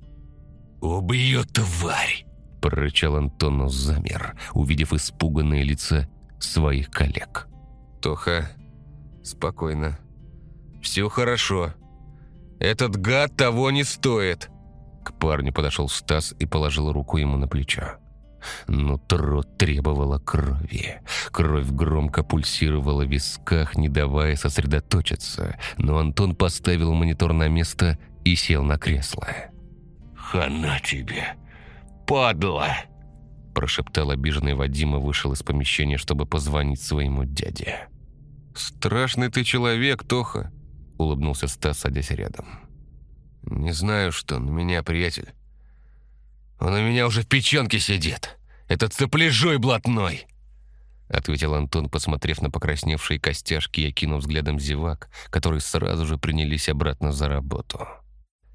«Убью, тварь!» – прорычал Антон, но замер, увидев испуганные лица своих коллег. «Тоха, спокойно. Все хорошо. Этот гад того не стоит!» К парню подошел Стас и положил руку ему на плечо. Нутро требовало крови. Кровь громко пульсировала в висках, не давая сосредоточиться, но Антон поставил монитор на место и сел на кресло. «Хана тебе, падла!» Прошептал обиженный Вадим и вышел из помещения, чтобы позвонить своему дяде. «Страшный ты человек, Тоха!» Улыбнулся Стас, садясь рядом. «Не знаю, что на меня, приятель. Он у меня уже в печенке сидит. Этот цепляжой блатной!» Ответил Антон, посмотрев на покрасневшие костяшки и окинув взглядом зевак, которые сразу же принялись обратно за работу.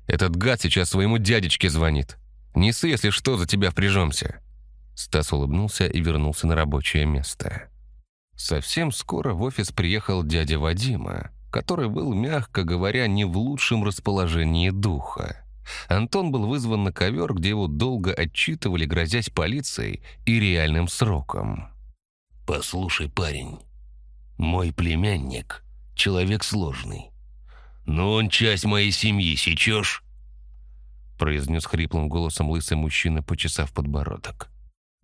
Этот гад сейчас своему дядечке звонит. Несы, если что, за тебя впряжемся». Стас улыбнулся и вернулся на рабочее место. Совсем скоро в офис приехал дядя Вадима, который был, мягко говоря, не в лучшем расположении духа. Антон был вызван на ковер, где его долго отчитывали, грозясь полицией и реальным сроком. «Послушай, парень, мой племянник — человек сложный. Но он часть моей семьи, сечешь?» произнес хриплым голосом лысый мужчина, почесав подбородок.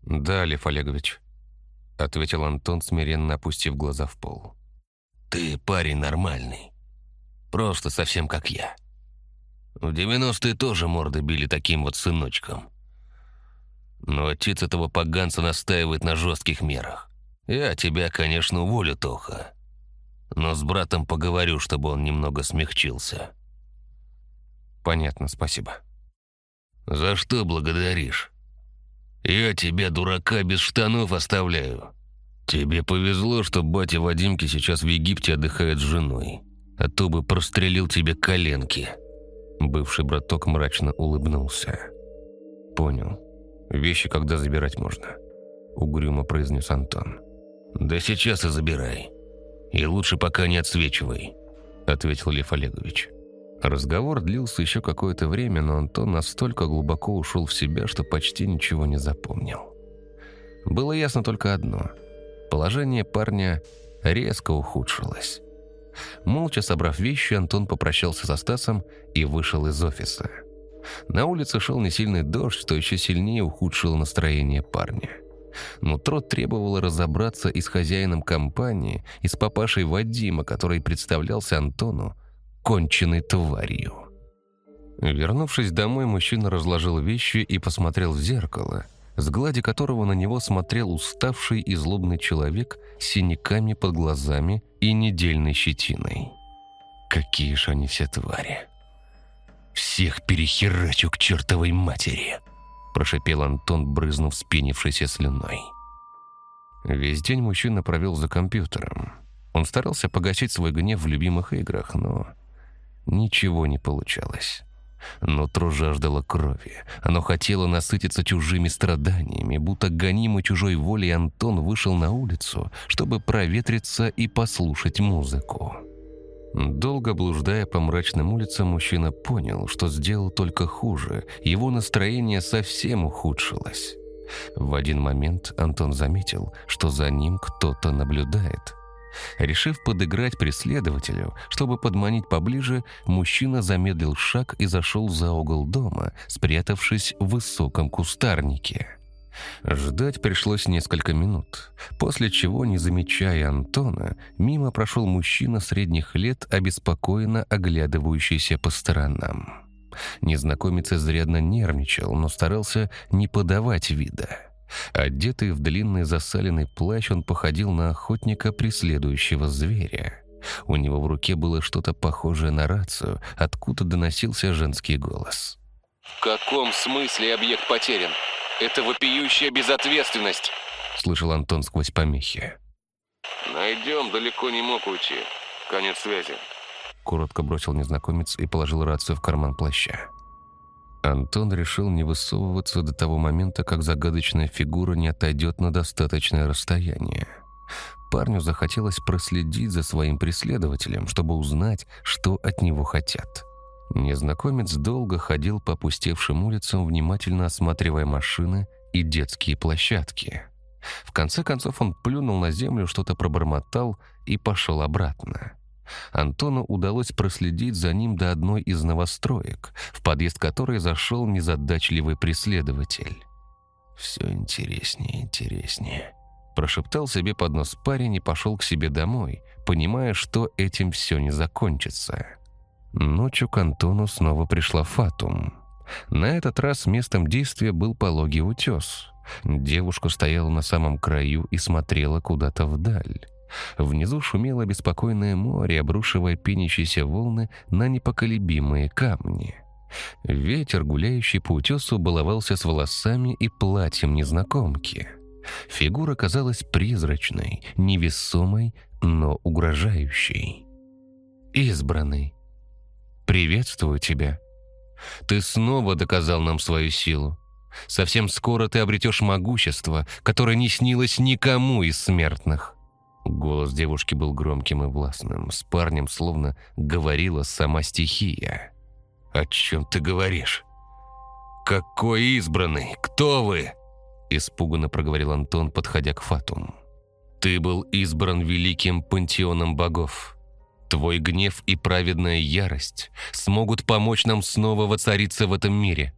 «Да, Лев Олегович», — ответил Антон, смиренно опустив глаза в пол. «Ты парень нормальный. Просто совсем как я. В 90-е тоже морды били таким вот сыночком. Но отец этого поганца настаивает на жестких мерах. Я тебя, конечно, уволю, Тоха. Но с братом поговорю, чтобы он немного смягчился». «Понятно, спасибо». «За что благодаришь? Я тебя, дурака, без штанов оставляю. Тебе повезло, что батя Вадимки сейчас в Египте отдыхает с женой, а то бы прострелил тебе коленки». Бывший браток мрачно улыбнулся. «Понял. Вещи когда забирать можно?» Угрюмо произнес Антон. «Да сейчас и забирай. И лучше пока не отсвечивай», ответил Лев Олегович. Разговор длился еще какое-то время, но Антон настолько глубоко ушел в себя, что почти ничего не запомнил. Было ясно только одно. Положение парня резко ухудшилось. Молча собрав вещи, Антон попрощался со Стасом и вышел из офиса. На улице шел несильный дождь, что еще сильнее ухудшило настроение парня. Нутро требовало разобраться и с хозяином компании, и с папашей Вадима, который представлялся Антону конченной тварью. Вернувшись домой, мужчина разложил вещи и посмотрел в зеркало, с глади которого на него смотрел уставший и злобный человек с синяками под глазами и недельной щетиной. Какие же они все твари! «Всех перехерачу к чертовой матери!» прошипел Антон, брызнув спенившейся слюной. Весь день мужчина провел за компьютером. Он старался погасить свой гнев в любимых играх, но Ничего не получалось. Нутро жаждало крови. Оно хотело насытиться чужими страданиями, будто гонимый чужой волей Антон вышел на улицу, чтобы проветриться и послушать музыку. Долго блуждая по мрачным улицам, мужчина понял, что сделал только хуже. Его настроение совсем ухудшилось. В один момент Антон заметил, что за ним кто-то наблюдает – Решив подыграть преследователю, чтобы подманить поближе, мужчина замедлил шаг и зашел за угол дома, спрятавшись в высоком кустарнике. Ждать пришлось несколько минут, после чего, не замечая Антона, мимо прошел мужчина средних лет, обеспокоенно оглядывающийся по сторонам. Незнакомец изрядно нервничал, но старался не подавать вида. Одетый в длинный засаленный плащ, он походил на охотника, преследующего зверя. У него в руке было что-то похожее на рацию, откуда доносился женский голос. «В каком смысле объект потерян? Это вопиющая безответственность!» Слышал Антон сквозь помехи. «Найдем, далеко не мог уйти. Конец связи». Коротко бросил незнакомец и положил рацию в карман плаща. Антон решил не высовываться до того момента, как загадочная фигура не отойдет на достаточное расстояние. Парню захотелось проследить за своим преследователем, чтобы узнать, что от него хотят. Незнакомец долго ходил по опустевшим улицам, внимательно осматривая машины и детские площадки. В конце концов он плюнул на землю, что-то пробормотал и пошел обратно. Антону удалось проследить за ним до одной из новостроек, в подъезд которой зашел незадачливый преследователь. «Все интереснее и интереснее», – прошептал себе под нос парень и пошел к себе домой, понимая, что этим все не закончится. Ночью к Антону снова пришла Фатум. На этот раз местом действия был пологий утес. Девушка стояла на самом краю и смотрела куда-то вдаль. Внизу шумело беспокойное море, обрушивая пенящиеся волны на непоколебимые камни. Ветер, гуляющий по утесу, баловался с волосами и платьем незнакомки. Фигура казалась призрачной, невесомой, но угрожающей. «Избранный, приветствую тебя. Ты снова доказал нам свою силу. Совсем скоро ты обретешь могущество, которое не снилось никому из смертных». Голос девушки был громким и властным. С парнем словно говорила сама стихия. «О чем ты говоришь? Какой избранный? Кто вы?» Испуганно проговорил Антон, подходя к Фатум. «Ты был избран великим пантеоном богов. Твой гнев и праведная ярость смогут помочь нам снова воцариться в этом мире.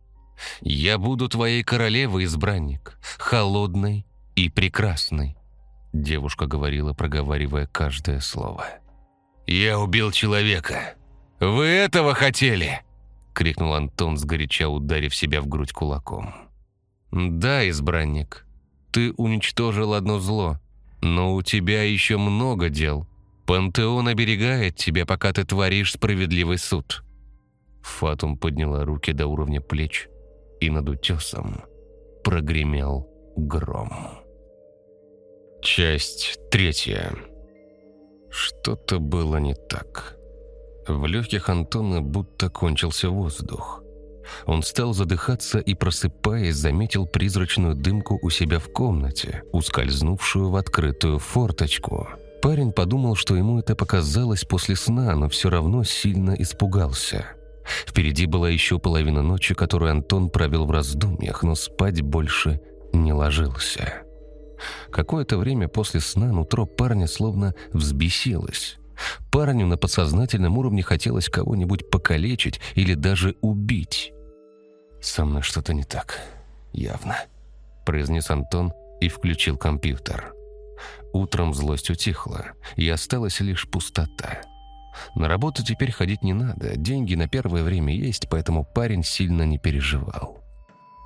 Я буду твоей королевой, избранник, холодной и прекрасной». Девушка говорила, проговаривая каждое слово. «Я убил человека. Вы этого хотели?» крикнул Антон, сгоряча ударив себя в грудь кулаком. «Да, избранник, ты уничтожил одно зло, но у тебя еще много дел. Пантеон оберегает тебя, пока ты творишь справедливый суд». Фатум подняла руки до уровня плеч, и над утесом прогремел гром. Часть третья. Что-то было не так. В легких Антона будто кончился воздух. Он стал задыхаться и, просыпаясь, заметил призрачную дымку у себя в комнате, ускользнувшую в открытую форточку. Парень подумал, что ему это показалось после сна, но все равно сильно испугался. Впереди была еще половина ночи, которую Антон провел в раздумьях, но спать больше не ложился. Какое-то время после сна нутро парня словно взбесилось. Парню на подсознательном уровне хотелось кого-нибудь покалечить или даже убить. «Со мной что-то не так, явно», – произнес Антон и включил компьютер. Утром злость утихла, и осталась лишь пустота. На работу теперь ходить не надо, деньги на первое время есть, поэтому парень сильно не переживал.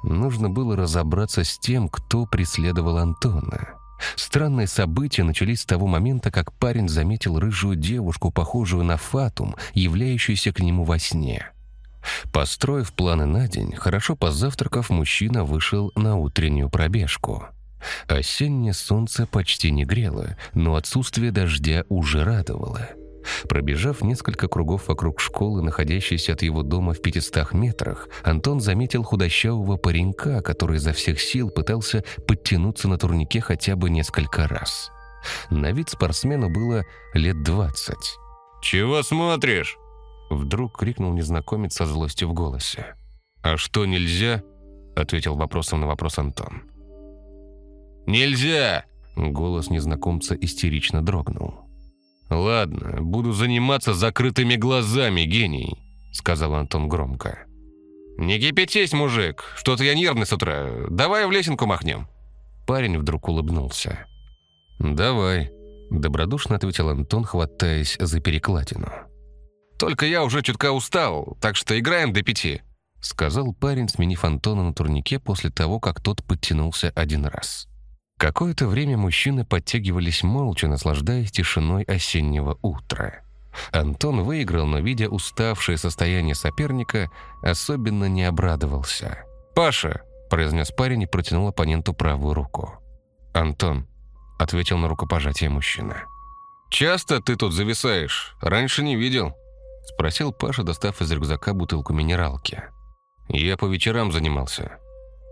Нужно было разобраться с тем, кто преследовал Антона. Странные события начались с того момента, как парень заметил рыжую девушку, похожую на Фатум, являющуюся к нему во сне. Построив планы на день, хорошо позавтракав, мужчина вышел на утреннюю пробежку. Осеннее солнце почти не грело, но отсутствие дождя уже радовало. Пробежав несколько кругов вокруг школы, находящейся от его дома в 500 метрах, Антон заметил худощавого паренька, который изо всех сил пытался подтянуться на турнике хотя бы несколько раз. На вид спортсмену было лет 20. «Чего смотришь?» Вдруг крикнул незнакомец со злостью в голосе. «А что, нельзя?» Ответил вопросом на вопрос Антон. «Нельзя!» Голос незнакомца истерично дрогнул. «Ладно, буду заниматься закрытыми глазами, гений», — сказал Антон громко. «Не кипятись, мужик, что-то я нервный с утра. Давай в лесенку махнем». Парень вдруг улыбнулся. «Давай», — добродушно ответил Антон, хватаясь за перекладину. «Только я уже чутка устал, так что играем до пяти», — сказал парень, сменив Антона на турнике после того, как тот подтянулся один раз. Какое-то время мужчины подтягивались молча, наслаждаясь тишиной осеннего утра. Антон выиграл, но, видя уставшее состояние соперника, особенно не обрадовался. «Паша!» – произнес парень и протянул оппоненту правую руку. «Антон», – ответил на рукопожатие мужчина. «Часто ты тут зависаешь? Раньше не видел?» – спросил Паша, достав из рюкзака бутылку минералки. «Я по вечерам занимался.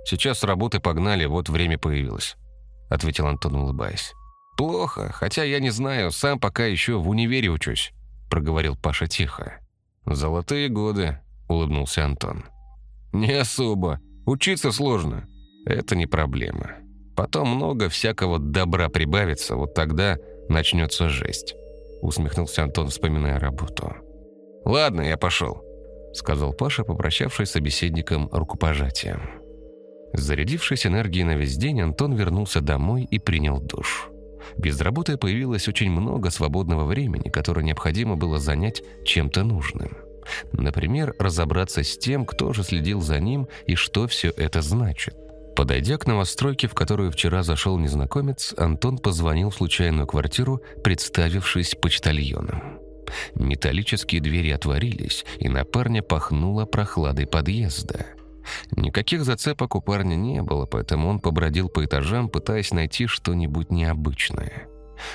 Сейчас с работы погнали, вот время появилось». — ответил Антон, улыбаясь. «Плохо, хотя я не знаю, сам пока еще в универе учусь», — проговорил Паша тихо. «Золотые годы», — улыбнулся Антон. «Не особо. Учиться сложно. Это не проблема. Потом много всякого добра прибавится, вот тогда начнется жесть», — усмехнулся Антон, вспоминая работу. «Ладно, я пошел», — сказал Паша, попрощавшись с собеседником рукопожатием. Зарядившись энергией на весь день, Антон вернулся домой и принял душ. Без работы появилось очень много свободного времени, которое необходимо было занять чем-то нужным. Например, разобраться с тем, кто же следил за ним и что все это значит. Подойдя к новостройке, в которую вчера зашел незнакомец, Антон позвонил в случайную квартиру, представившись почтальоном. Металлические двери отворились, и на парня пахнуло прохладой подъезда. Никаких зацепок у парня не было, поэтому он побродил по этажам, пытаясь найти что-нибудь необычное.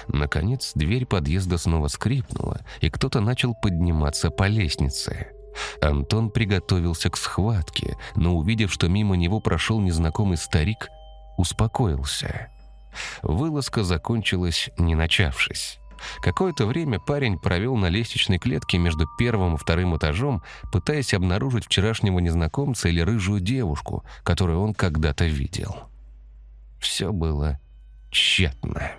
Наконец, дверь подъезда снова скрипнула, и кто-то начал подниматься по лестнице. Антон приготовился к схватке, но увидев, что мимо него прошел незнакомый старик, успокоился. Вылазка закончилась, не начавшись. Какое-то время парень провел на лестничной клетке между первым и вторым этажом, пытаясь обнаружить вчерашнего незнакомца или рыжую девушку, которую он когда-то видел. Все было тщетно.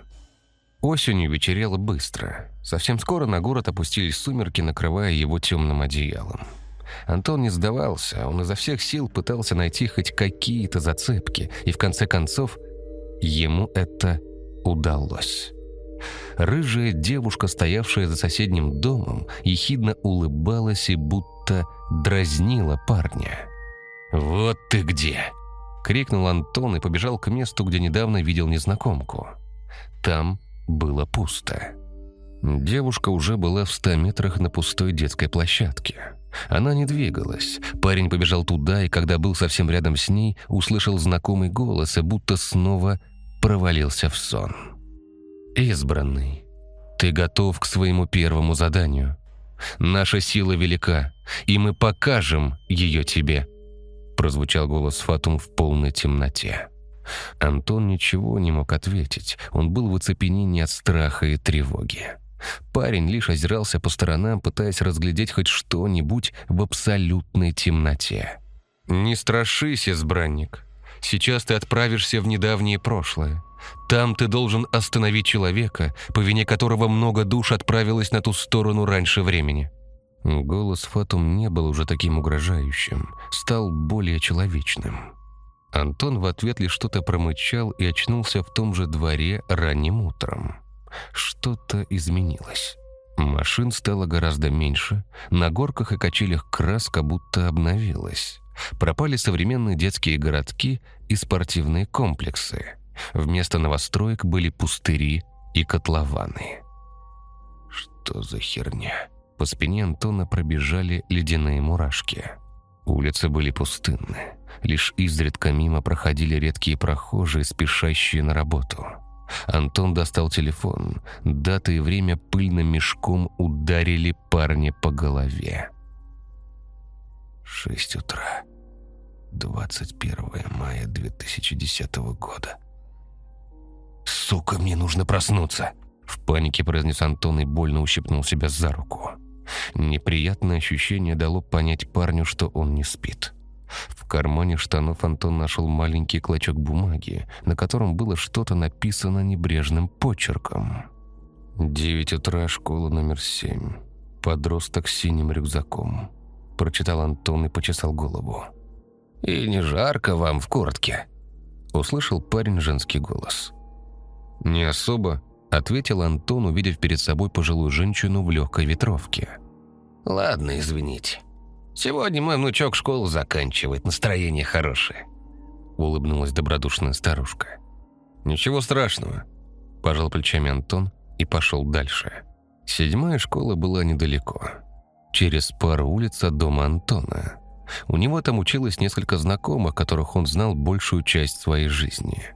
Осенью вечерело быстро. Совсем скоро на город опустились сумерки, накрывая его темным одеялом. Антон не сдавался, он изо всех сил пытался найти хоть какие-то зацепки, и в конце концов ему это удалось. Рыжая девушка, стоявшая за соседним домом, ехидно улыбалась и будто дразнила парня. «Вот ты где!» — крикнул Антон и побежал к месту, где недавно видел незнакомку. Там было пусто. Девушка уже была в ста метрах на пустой детской площадке. Она не двигалась. Парень побежал туда, и когда был совсем рядом с ней, услышал знакомый голос и будто снова провалился в сон. «Избранный, ты готов к своему первому заданию. Наша сила велика, и мы покажем ее тебе», прозвучал голос Фатум в полной темноте. Антон ничего не мог ответить. Он был в оцепенении от страха и тревоги. Парень лишь озирался по сторонам, пытаясь разглядеть хоть что-нибудь в абсолютной темноте. «Не страшись, избранник. Сейчас ты отправишься в недавнее прошлое. Там ты должен остановить человека, по вине которого много душ отправилось на ту сторону раньше времени». Голос Фатум не был уже таким угрожающим, стал более человечным. Антон в ответ лишь что-то промычал и очнулся в том же дворе ранним утром. Что-то изменилось. Машин стало гораздо меньше, на горках и качелях краска будто обновилась. Пропали современные детские городки и спортивные комплексы. Вместо новостроек были пустыри и котлованы. Что за херня? По спине Антона пробежали ледяные мурашки. Улицы были пустынны. Лишь изредка мимо проходили редкие прохожие, спешащие на работу. Антон достал телефон. Дата и время пыльным мешком ударили парня по голове. Шесть утра. 21 мая 2010 года. «Сука, мне нужно проснуться!» В панике произнес Антон и больно ущипнул себя за руку. Неприятное ощущение дало понять парню, что он не спит. В кармане штанов Антон нашел маленький клочок бумаги, на котором было что-то написано небрежным почерком. «Девять утра, школа номер семь. Подросток с синим рюкзаком», – прочитал Антон и почесал голову. «И не жарко вам в куртке?» – услышал парень женский голос. «Не особо», – ответил Антон, увидев перед собой пожилую женщину в легкой ветровке. «Ладно, извините. Сегодня мой внучок школу заканчивает, настроение хорошее», — улыбнулась добродушная старушка. «Ничего страшного», — пожал плечами Антон и пошел дальше. Седьмая школа была недалеко. Через пару улиц от дома Антона. У него там училось несколько знакомых, которых он знал большую часть своей жизни.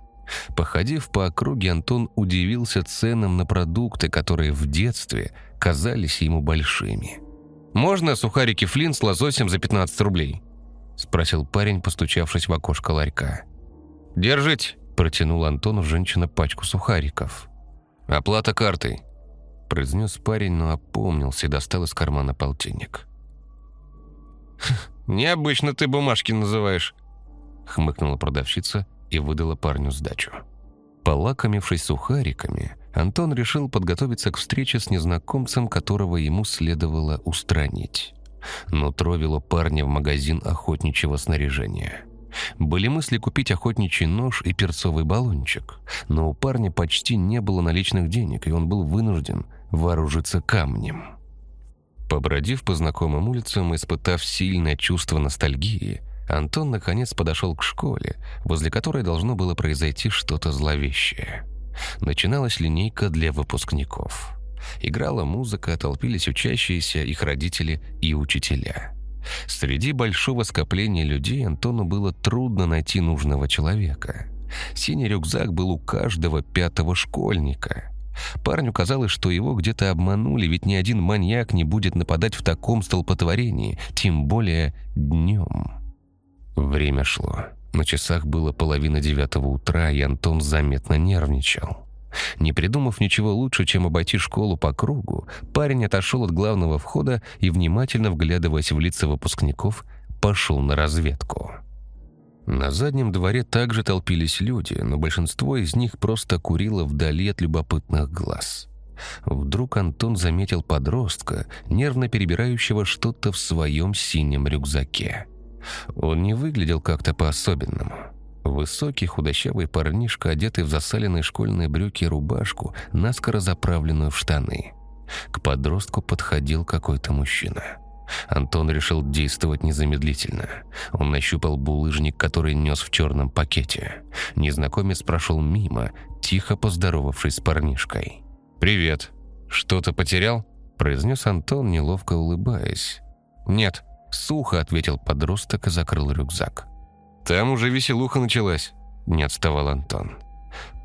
Походив по округе, Антон удивился ценам на продукты, которые в детстве казались ему большими. «Можно сухарики Флинт с лососем за 15 рублей?» – спросил парень, постучавшись в окошко ларька. «Держите!» – протянул Антону женщина пачку сухариков. «Оплата картой», – произнес парень, но опомнился и достал из кармана полтинник. «Необычно ты бумажки называешь», – хмыкнула продавщица и выдала парню сдачу. Полакомившись сухариками, Антон решил подготовиться к встрече с незнакомцем, которого ему следовало устранить. Но тровило парня в магазин охотничьего снаряжения. Были мысли купить охотничий нож и перцовый баллончик, но у парня почти не было наличных денег, и он был вынужден вооружиться камнем. Побродив по знакомым улицам и испытав сильное чувство ностальгии, Антон наконец подошел к школе, возле которой должно было произойти что-то зловещее. Начиналась линейка для выпускников. Играла музыка, толпились учащиеся, их родители и учителя. Среди большого скопления людей Антону было трудно найти нужного человека. Синий рюкзак был у каждого пятого школьника. Парню казалось, что его где-то обманули, ведь ни один маньяк не будет нападать в таком столпотворении, тем более днем. Время шло. На часах было половина девятого утра, и Антон заметно нервничал. Не придумав ничего лучше, чем обойти школу по кругу, парень отошел от главного входа и, внимательно вглядываясь в лица выпускников, пошел на разведку. На заднем дворе также толпились люди, но большинство из них просто курило вдали от любопытных глаз. Вдруг Антон заметил подростка, нервно перебирающего что-то в своем синем рюкзаке. Он не выглядел как-то по-особенному. Высокий худощавый парнишка, одетый в засаленные школьные брюки и рубашку, наскоро заправленную в штаны. К подростку подходил какой-то мужчина. Антон решил действовать незамедлительно. Он нащупал булыжник, который нес в черном пакете. Незнакомец прошел мимо, тихо поздоровавшись с парнишкой. «Привет. Что-то потерял?» произнес Антон, неловко улыбаясь. «Нет», — сухо ответил подросток и закрыл рюкзак. «Там уже веселуха началась», — не отставал Антон.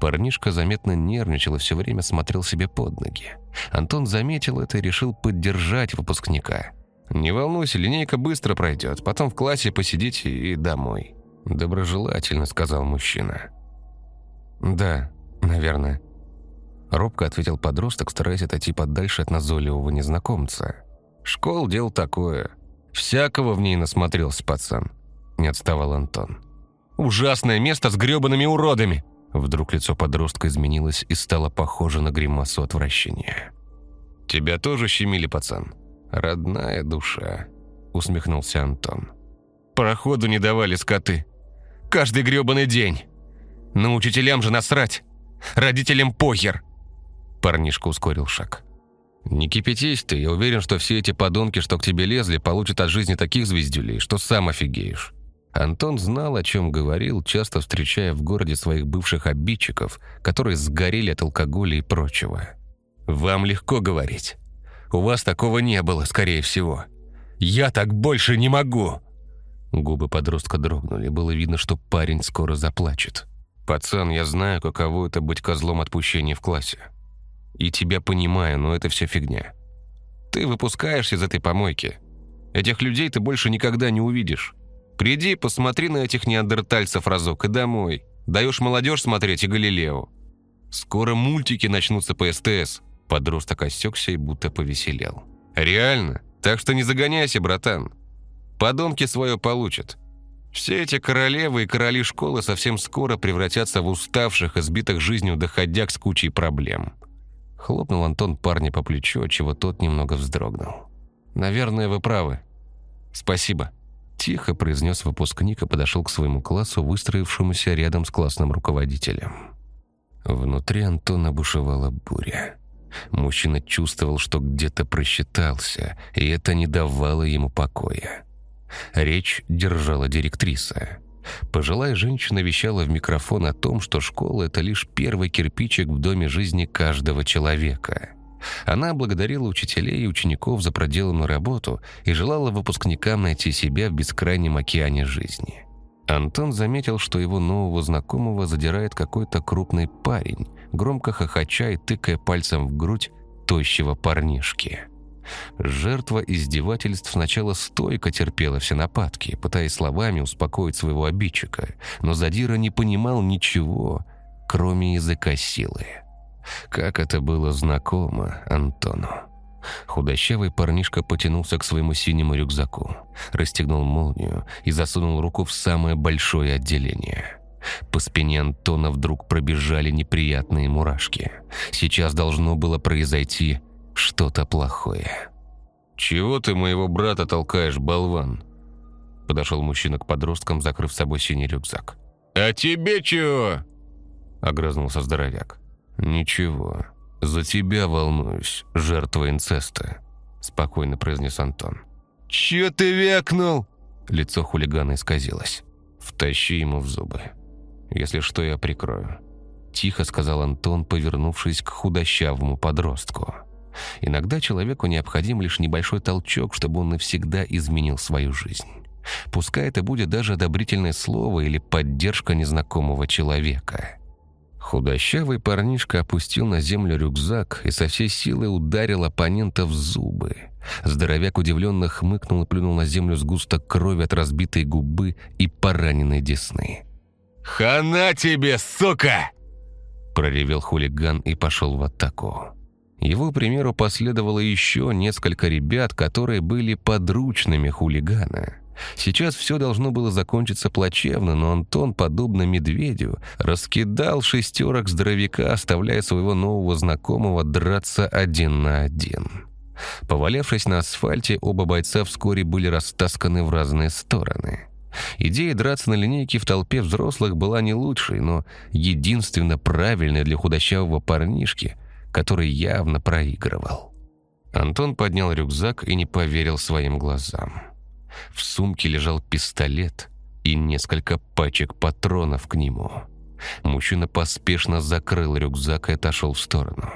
Парнишка заметно нервничал и все время смотрел себе под ноги. Антон заметил это и решил поддержать выпускника. «Не волнуйся, линейка быстро пройдет, потом в классе посидите и домой», — доброжелательно сказал мужчина. «Да, наверное», — робко ответил подросток, стараясь отойти подальше от назойливого незнакомца. «Школ дел такое. Всякого в ней насмотрелся пацан не отставал Антон. «Ужасное место с грёбаными уродами!» Вдруг лицо подростка изменилось и стало похоже на гримасу отвращения. «Тебя тоже щемили, пацан?» «Родная душа», — усмехнулся Антон. «Проходу не давали скоты. Каждый грёбаный день. Но учителям же насрать. Родителям похер». Парнишка ускорил шаг. «Не кипятись ты, я уверен, что все эти подонки, что к тебе лезли, получат от жизни таких звездюлей, что сам офигеешь. Антон знал, о чем говорил, часто встречая в городе своих бывших обидчиков, которые сгорели от алкоголя и прочего. «Вам легко говорить. У вас такого не было, скорее всего. Я так больше не могу!» Губы подростка дрогнули, было видно, что парень скоро заплачет. «Пацан, я знаю, каково это быть козлом отпущения в классе. И тебя понимаю, но это все фигня. Ты выпускаешься из этой помойки. Этих людей ты больше никогда не увидишь. Приди, посмотри на этих неандертальцев разок и домой. Даешь молодежь смотреть и Галилео. Скоро мультики начнутся по СТС». Подросток осекся и будто повеселел. «Реально? Так что не загоняйся, братан. Подонки свое получат. Все эти королевы и короли школы совсем скоро превратятся в уставших и сбитых жизнью доходяг с кучей проблем». Хлопнул Антон парня по плечу, чего тот немного вздрогнул. «Наверное, вы правы. Спасибо». Тихо произнес выпускник и подошел к своему классу, выстроившемуся рядом с классным руководителем. Внутри Антона бушевала буря. Мужчина чувствовал, что где-то просчитался, и это не давало ему покоя. Речь держала директриса. Пожилая женщина вещала в микрофон о том, что школа – это лишь первый кирпичик в доме жизни каждого человека – она благодарила учителей и учеников за проделанную работу и желала выпускникам найти себя в бескрайнем океане жизни. Антон заметил, что его нового знакомого задирает какой-то крупный парень, громко хохоча и тыкая пальцем в грудь тощего парнишки. Жертва издевательств сначала стойко терпела все нападки, пытаясь словами успокоить своего обидчика, но Задира не понимал ничего, кроме языка силы. Как это было знакомо Антону. Худощавый парнишка потянулся к своему синему рюкзаку, расстегнул молнию и засунул руку в самое большое отделение. По спине Антона вдруг пробежали неприятные мурашки. Сейчас должно было произойти что-то плохое. «Чего ты моего брата толкаешь, болван?» Подошел мужчина к подросткам, закрыв с собой синий рюкзак. «А тебе чего?» Огрызнулся здоровяк. «Ничего, за тебя волнуюсь, жертва инцеста», – спокойно произнес Антон. «Чё ты вякнул?» Лицо хулигана исказилось. «Втащи ему в зубы. Если что, я прикрою». Тихо сказал Антон, повернувшись к худощавому подростку. Иногда человеку необходим лишь небольшой толчок, чтобы он навсегда изменил свою жизнь. Пускай это будет даже одобрительное слово или поддержка незнакомого человека. Худощавый парнишка опустил на землю рюкзак и со всей силы ударил оппонента в зубы. Здоровяк удивленно хмыкнул и плюнул на землю сгусток крови от разбитой губы и пораненной десны. «Хана тебе, сука!» Проревел хулиган и пошел в атаку. Его примеру последовало еще несколько ребят, которые были подручными хулигана. Сейчас все должно было закончиться плачевно, но Антон, подобно медведю, раскидал шестерок здоровяка, оставляя своего нового знакомого драться один на один. Повалявшись на асфальте, оба бойца вскоре были растасканы в разные стороны. Идея драться на линейке в толпе взрослых была не лучшей, но единственно правильной для худощавого парнишки, который явно проигрывал. Антон поднял рюкзак и не поверил своим глазам. В сумке лежал пистолет и несколько пачек патронов к нему. Мужчина поспешно закрыл рюкзак и отошел в сторону.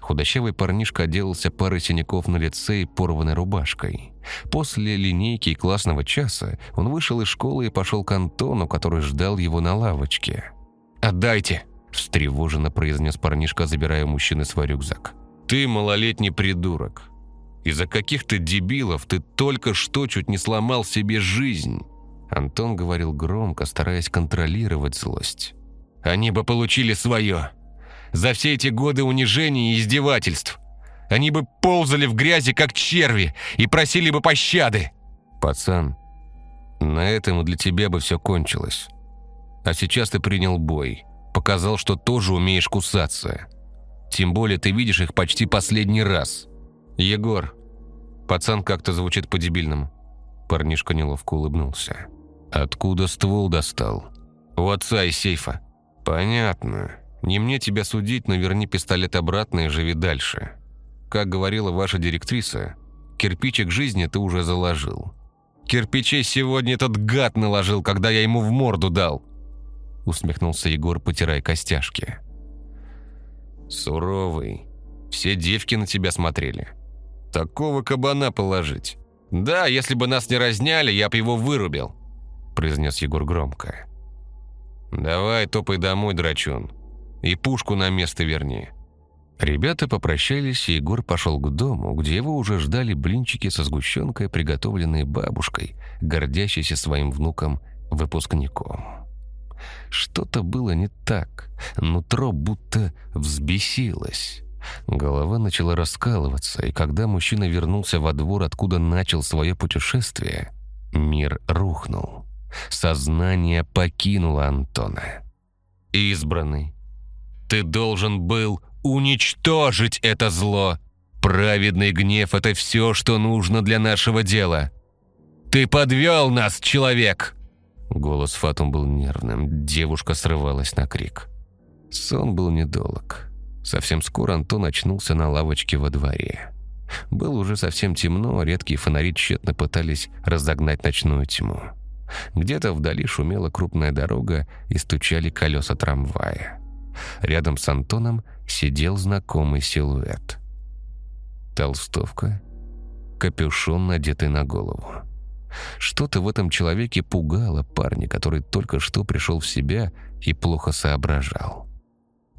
Худощавый парнишка отделался парой синяков на лице и порванной рубашкой. После линейки и классного часа он вышел из школы и пошел к Антону, который ждал его на лавочке. «Отдайте!» – встревоженно произнес парнишка, забирая мужчины свой рюкзак. «Ты малолетний придурок. Из-за каких-то дебилов ты только что чуть не сломал себе жизнь». Антон говорил громко, стараясь контролировать злость. «Они бы получили свое. За все эти годы унижений и издевательств. Они бы ползали в грязи, как черви, и просили бы пощады». «Пацан, на этом для тебя бы все кончилось. А сейчас ты принял бой, показал, что тоже умеешь кусаться. Тем более ты видишь их почти последний раз». «Егор». Пацан как-то звучит по-дебильному. Парнишка неловко улыбнулся. «Откуда ствол достал?» «У отца из сейфа». «Понятно. Не мне тебя судить, но верни пистолет обратно и живи дальше. Как говорила ваша директриса, кирпичик жизни ты уже заложил». «Кирпичей сегодня этот гад наложил, когда я ему в морду дал!» Усмехнулся Егор, потирая костяшки. «Суровый. Все девки на тебя смотрели. Такого кабана положить. Да, если бы нас не разняли, я бы его вырубил», произнес Егор громко. «Давай, топай домой, драчун, и пушку на место верни». Ребята попрощались, и Егор пошел к дому, где его уже ждали блинчики со сгущенкой, приготовленные бабушкой, гордящейся своим внуком-выпускником. Что-то было не так, нутро будто взбесилось. Голова начала раскалываться, и когда мужчина вернулся во двор, откуда начал свое путешествие, мир рухнул. Сознание покинуло Антона. «Избранный, ты должен был уничтожить это зло. Праведный гнев — это все, что нужно для нашего дела. Ты подвел нас, человек!» Голос Фатум был нервным, девушка срывалась на крик. Сон был недолг. Совсем скоро Антон очнулся на лавочке во дворе. Было уже совсем темно, редкие фонари тщетно пытались разогнать ночную тьму. Где-то вдали шумела крупная дорога и стучали колеса трамвая. Рядом с Антоном сидел знакомый силуэт. Толстовка, капюшон, надетый на голову. Что-то в этом человеке пугало парня, который только что пришел в себя и плохо соображал.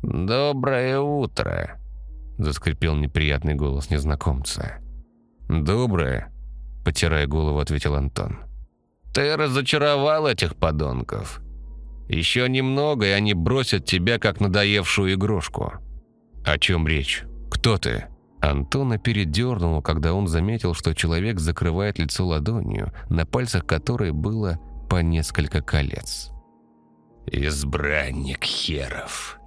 «Доброе утро», — заскрипел неприятный голос незнакомца. «Доброе», — потирая голову, ответил Антон. «Ты разочаровал этих подонков. Еще немного, и они бросят тебя, как надоевшую игрушку». «О чем речь? Кто ты?» Антона передернуло, когда он заметил, что человек закрывает лицо ладонью, на пальцах которой было по несколько колец. «Избранник херов»,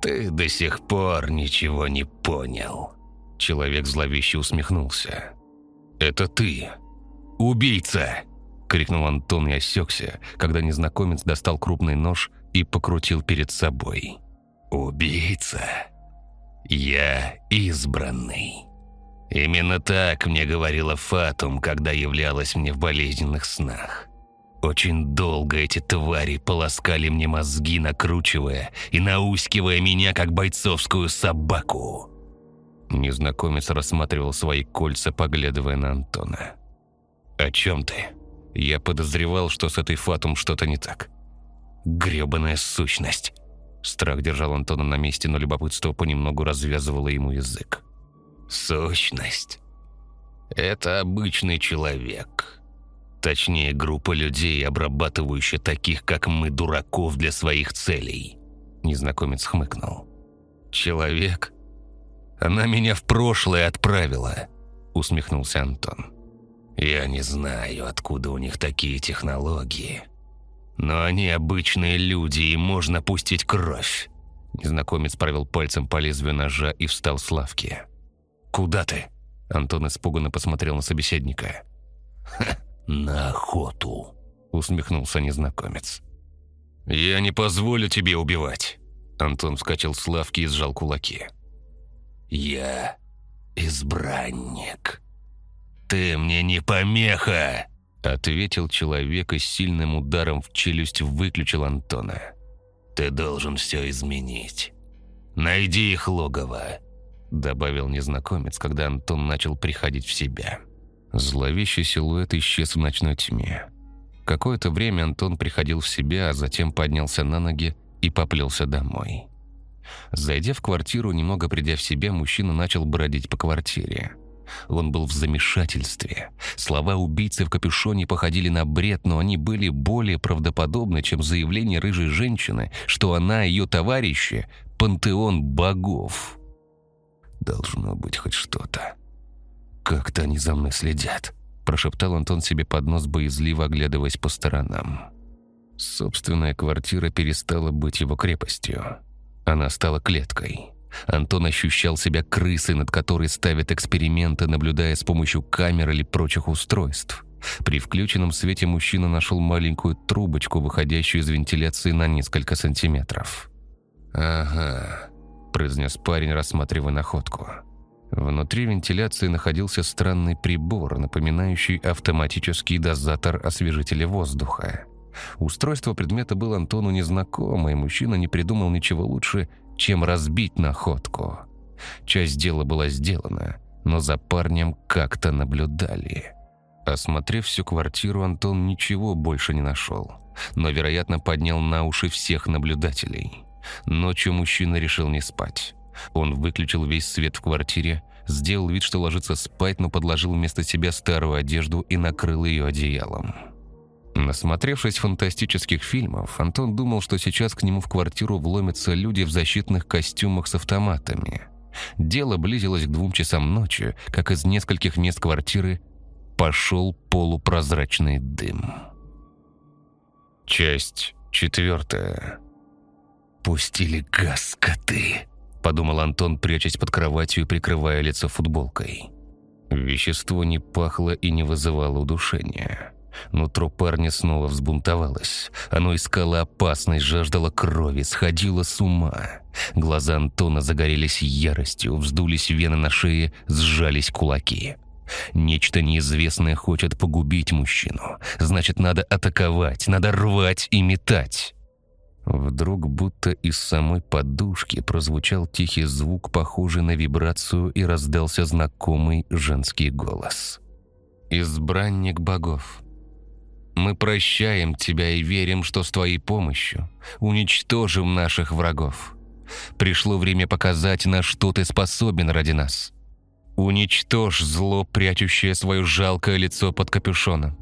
«Ты до сих пор ничего не понял». Человек зловеще усмехнулся. «Это ты, убийца!» крикнул Антон и осекся, когда незнакомец достал крупный нож и покрутил перед собой. «Убийца? Я избранный. Именно так мне говорила Фатум, когда являлась мне в болезненных снах. Очень долго эти твари полоскали мне мозги, накручивая и наускивая меня, как бойцовскую собаку. Незнакомец рассматривал свои кольца, поглядывая на Антона. «О чем ты?» Я подозревал, что с этой Фатум что-то не так. Гребаная сущность. Страх держал Антона на месте, но любопытство понемногу развязывало ему язык. «Сущность. Это обычный человек. Точнее, группа людей, обрабатывающая таких, как мы, дураков для своих целей». Незнакомец хмыкнул. «Человек? Она меня в прошлое отправила», — усмехнулся Антон. «Я не знаю, откуда у них такие технологии. Но они обычные люди, и можно пустить кровь». Незнакомец провел пальцем по лезвию ножа и встал с лавки. «Куда ты?» Антон испуганно посмотрел на собеседника. «На охоту», — усмехнулся незнакомец. «Я не позволю тебе убивать». Антон вскочил с лавки и сжал кулаки. «Я избранник. Ты мне не помеха!» Ответил человек и сильным ударом в челюсть выключил Антона. «Ты должен все изменить. Найди их логово», добавил незнакомец, когда Антон начал приходить в себя. Зловещий силуэт исчез в ночной тьме. Какое-то время Антон приходил в себя, а затем поднялся на ноги и поплелся домой. Зайдя в квартиру, немного придя в себя, мужчина начал бродить по квартире. Он был в замешательстве. Слова убийцы в капюшоне походили на бред, но они были более правдоподобны, чем заявление рыжей женщины, что она и ее товарищи – пантеон богов. Должно быть хоть что-то. Как-то они за мной следят, прошептал Антон себе под нос, боязливо оглядываясь по сторонам. Собственная квартира перестала быть его крепостью. Она стала клеткой. Антон ощущал себя крысой, над которой ставят эксперименты, наблюдая с помощью камер или прочих устройств. При включенном свете мужчина нашел маленькую трубочку, выходящую из вентиляции на несколько сантиметров. «Ага», – произнес парень, рассматривая находку. Внутри вентиляции находился странный прибор, напоминающий автоматический дозатор освежителя воздуха. Устройство предмета было Антону незнакомо, и мужчина не придумал ничего лучше, чем разбить находку. Часть дела была сделана, но за парнем как-то наблюдали. Осмотрев всю квартиру, Антон ничего больше не нашел, но, вероятно, поднял на уши всех наблюдателей. Ночью мужчина решил не спать. Он выключил весь свет в квартире, сделал вид, что ложится спать, но подложил вместо себя старую одежду и накрыл ее одеялом. Насмотревшись фантастических фильмов, Антон думал, что сейчас к нему в квартиру вломятся люди в защитных костюмах с автоматами. Дело близилось к двум часам ночи, как из нескольких мест квартиры пошел полупрозрачный дым. Часть четвертая. «Пустили газ, коты!» – подумал Антон, прячась под кроватью и прикрывая лицо футболкой. Вещество не пахло и не вызывало удушения. Нутро парня снова взбунтовалось. Оно искало опасность, жаждало крови, сходило с ума. Глаза Антона загорелись яростью, вздулись вены на шее, сжались кулаки. Нечто неизвестное хочет погубить мужчину. Значит, надо атаковать, надо рвать и метать. Вдруг будто из самой подушки прозвучал тихий звук, похожий на вибрацию, и раздался знакомый женский голос. «Избранник богов, мы прощаем тебя и верим, что с твоей помощью уничтожим наших врагов. Пришло время показать, на что ты способен ради нас. Уничтожь зло, прячущее свое жалкое лицо под капюшоном.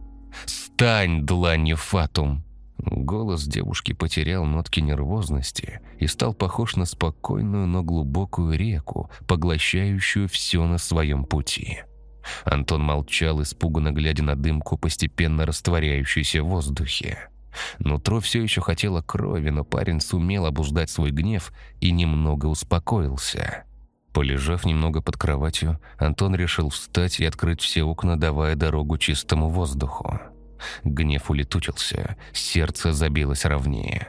Стань дланью Фатум». Голос девушки потерял нотки нервозности и стал похож на спокойную, но глубокую реку, поглощающую все на своем пути. Антон молчал, испуганно глядя на дымку, постепенно растворяющуюся в воздухе. Нутро все еще хотело крови, но парень сумел обуздать свой гнев и немного успокоился. Полежав немного под кроватью, Антон решил встать и открыть все окна, давая дорогу чистому воздуху. Гнев улетучился, сердце забилось ровнее.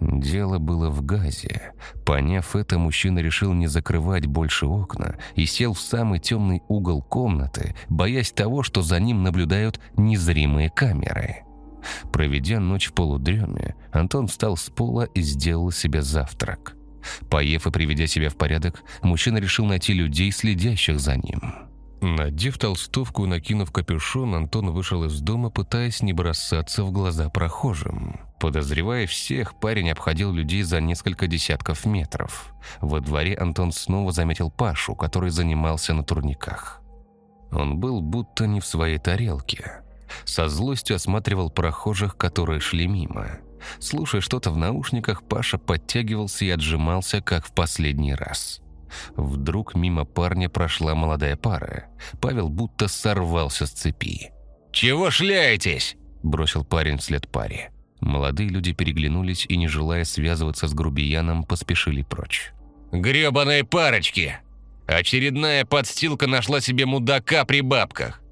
Дело было в газе. Поняв это, мужчина решил не закрывать больше окна и сел в самый темный угол комнаты, боясь того, что за ним наблюдают незримые камеры. Проведя ночь в полудреме, Антон встал с пола и сделал себе завтрак. Поев и приведя себя в порядок, мужчина решил найти людей, следящих за ним. Надев толстовку и накинув капюшон, Антон вышел из дома, пытаясь не бросаться в глаза прохожим. Подозревая всех, парень обходил людей за несколько десятков метров. Во дворе Антон снова заметил Пашу, который занимался на турниках. Он был будто не в своей тарелке. Со злостью осматривал прохожих, которые шли мимо. Слушая что-то в наушниках, Паша подтягивался и отжимался, как в последний раз. Вдруг мимо парня прошла молодая пара. Павел будто сорвался с цепи. «Чего шляетесь?» – бросил парень вслед паре. Молодые люди переглянулись и, не желая связываться с грубияном, поспешили прочь. «Гребаные парочки! Очередная подстилка нашла себе мудака при бабках!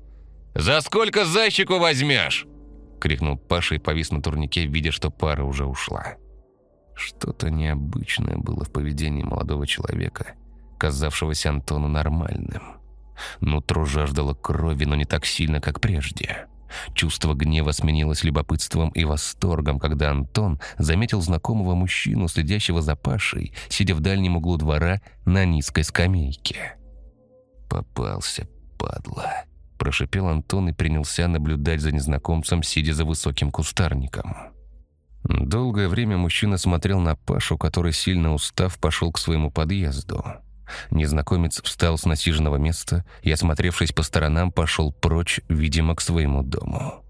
За сколько зайчику возьмешь?» — крикнул Паша и повис на турнике, видя, что пара уже ушла. Что-то необычное было в поведении молодого человека, казавшегося Антону нормальным. Нутро жаждало крови, но не так сильно, как прежде. Чувство гнева сменилось любопытством и восторгом, когда Антон заметил знакомого мужчину, следящего за Пашей, сидя в дальнем углу двора на низкой скамейке. «Попался, падла», – прошипел Антон и принялся наблюдать за незнакомцем, сидя за высоким кустарником. Долгое время мужчина смотрел на Пашу, который, сильно устав, пошел к своему подъезду. Незнакомец встал с насиженного места и, осмотревшись по сторонам, пошел прочь, видимо, к своему дому.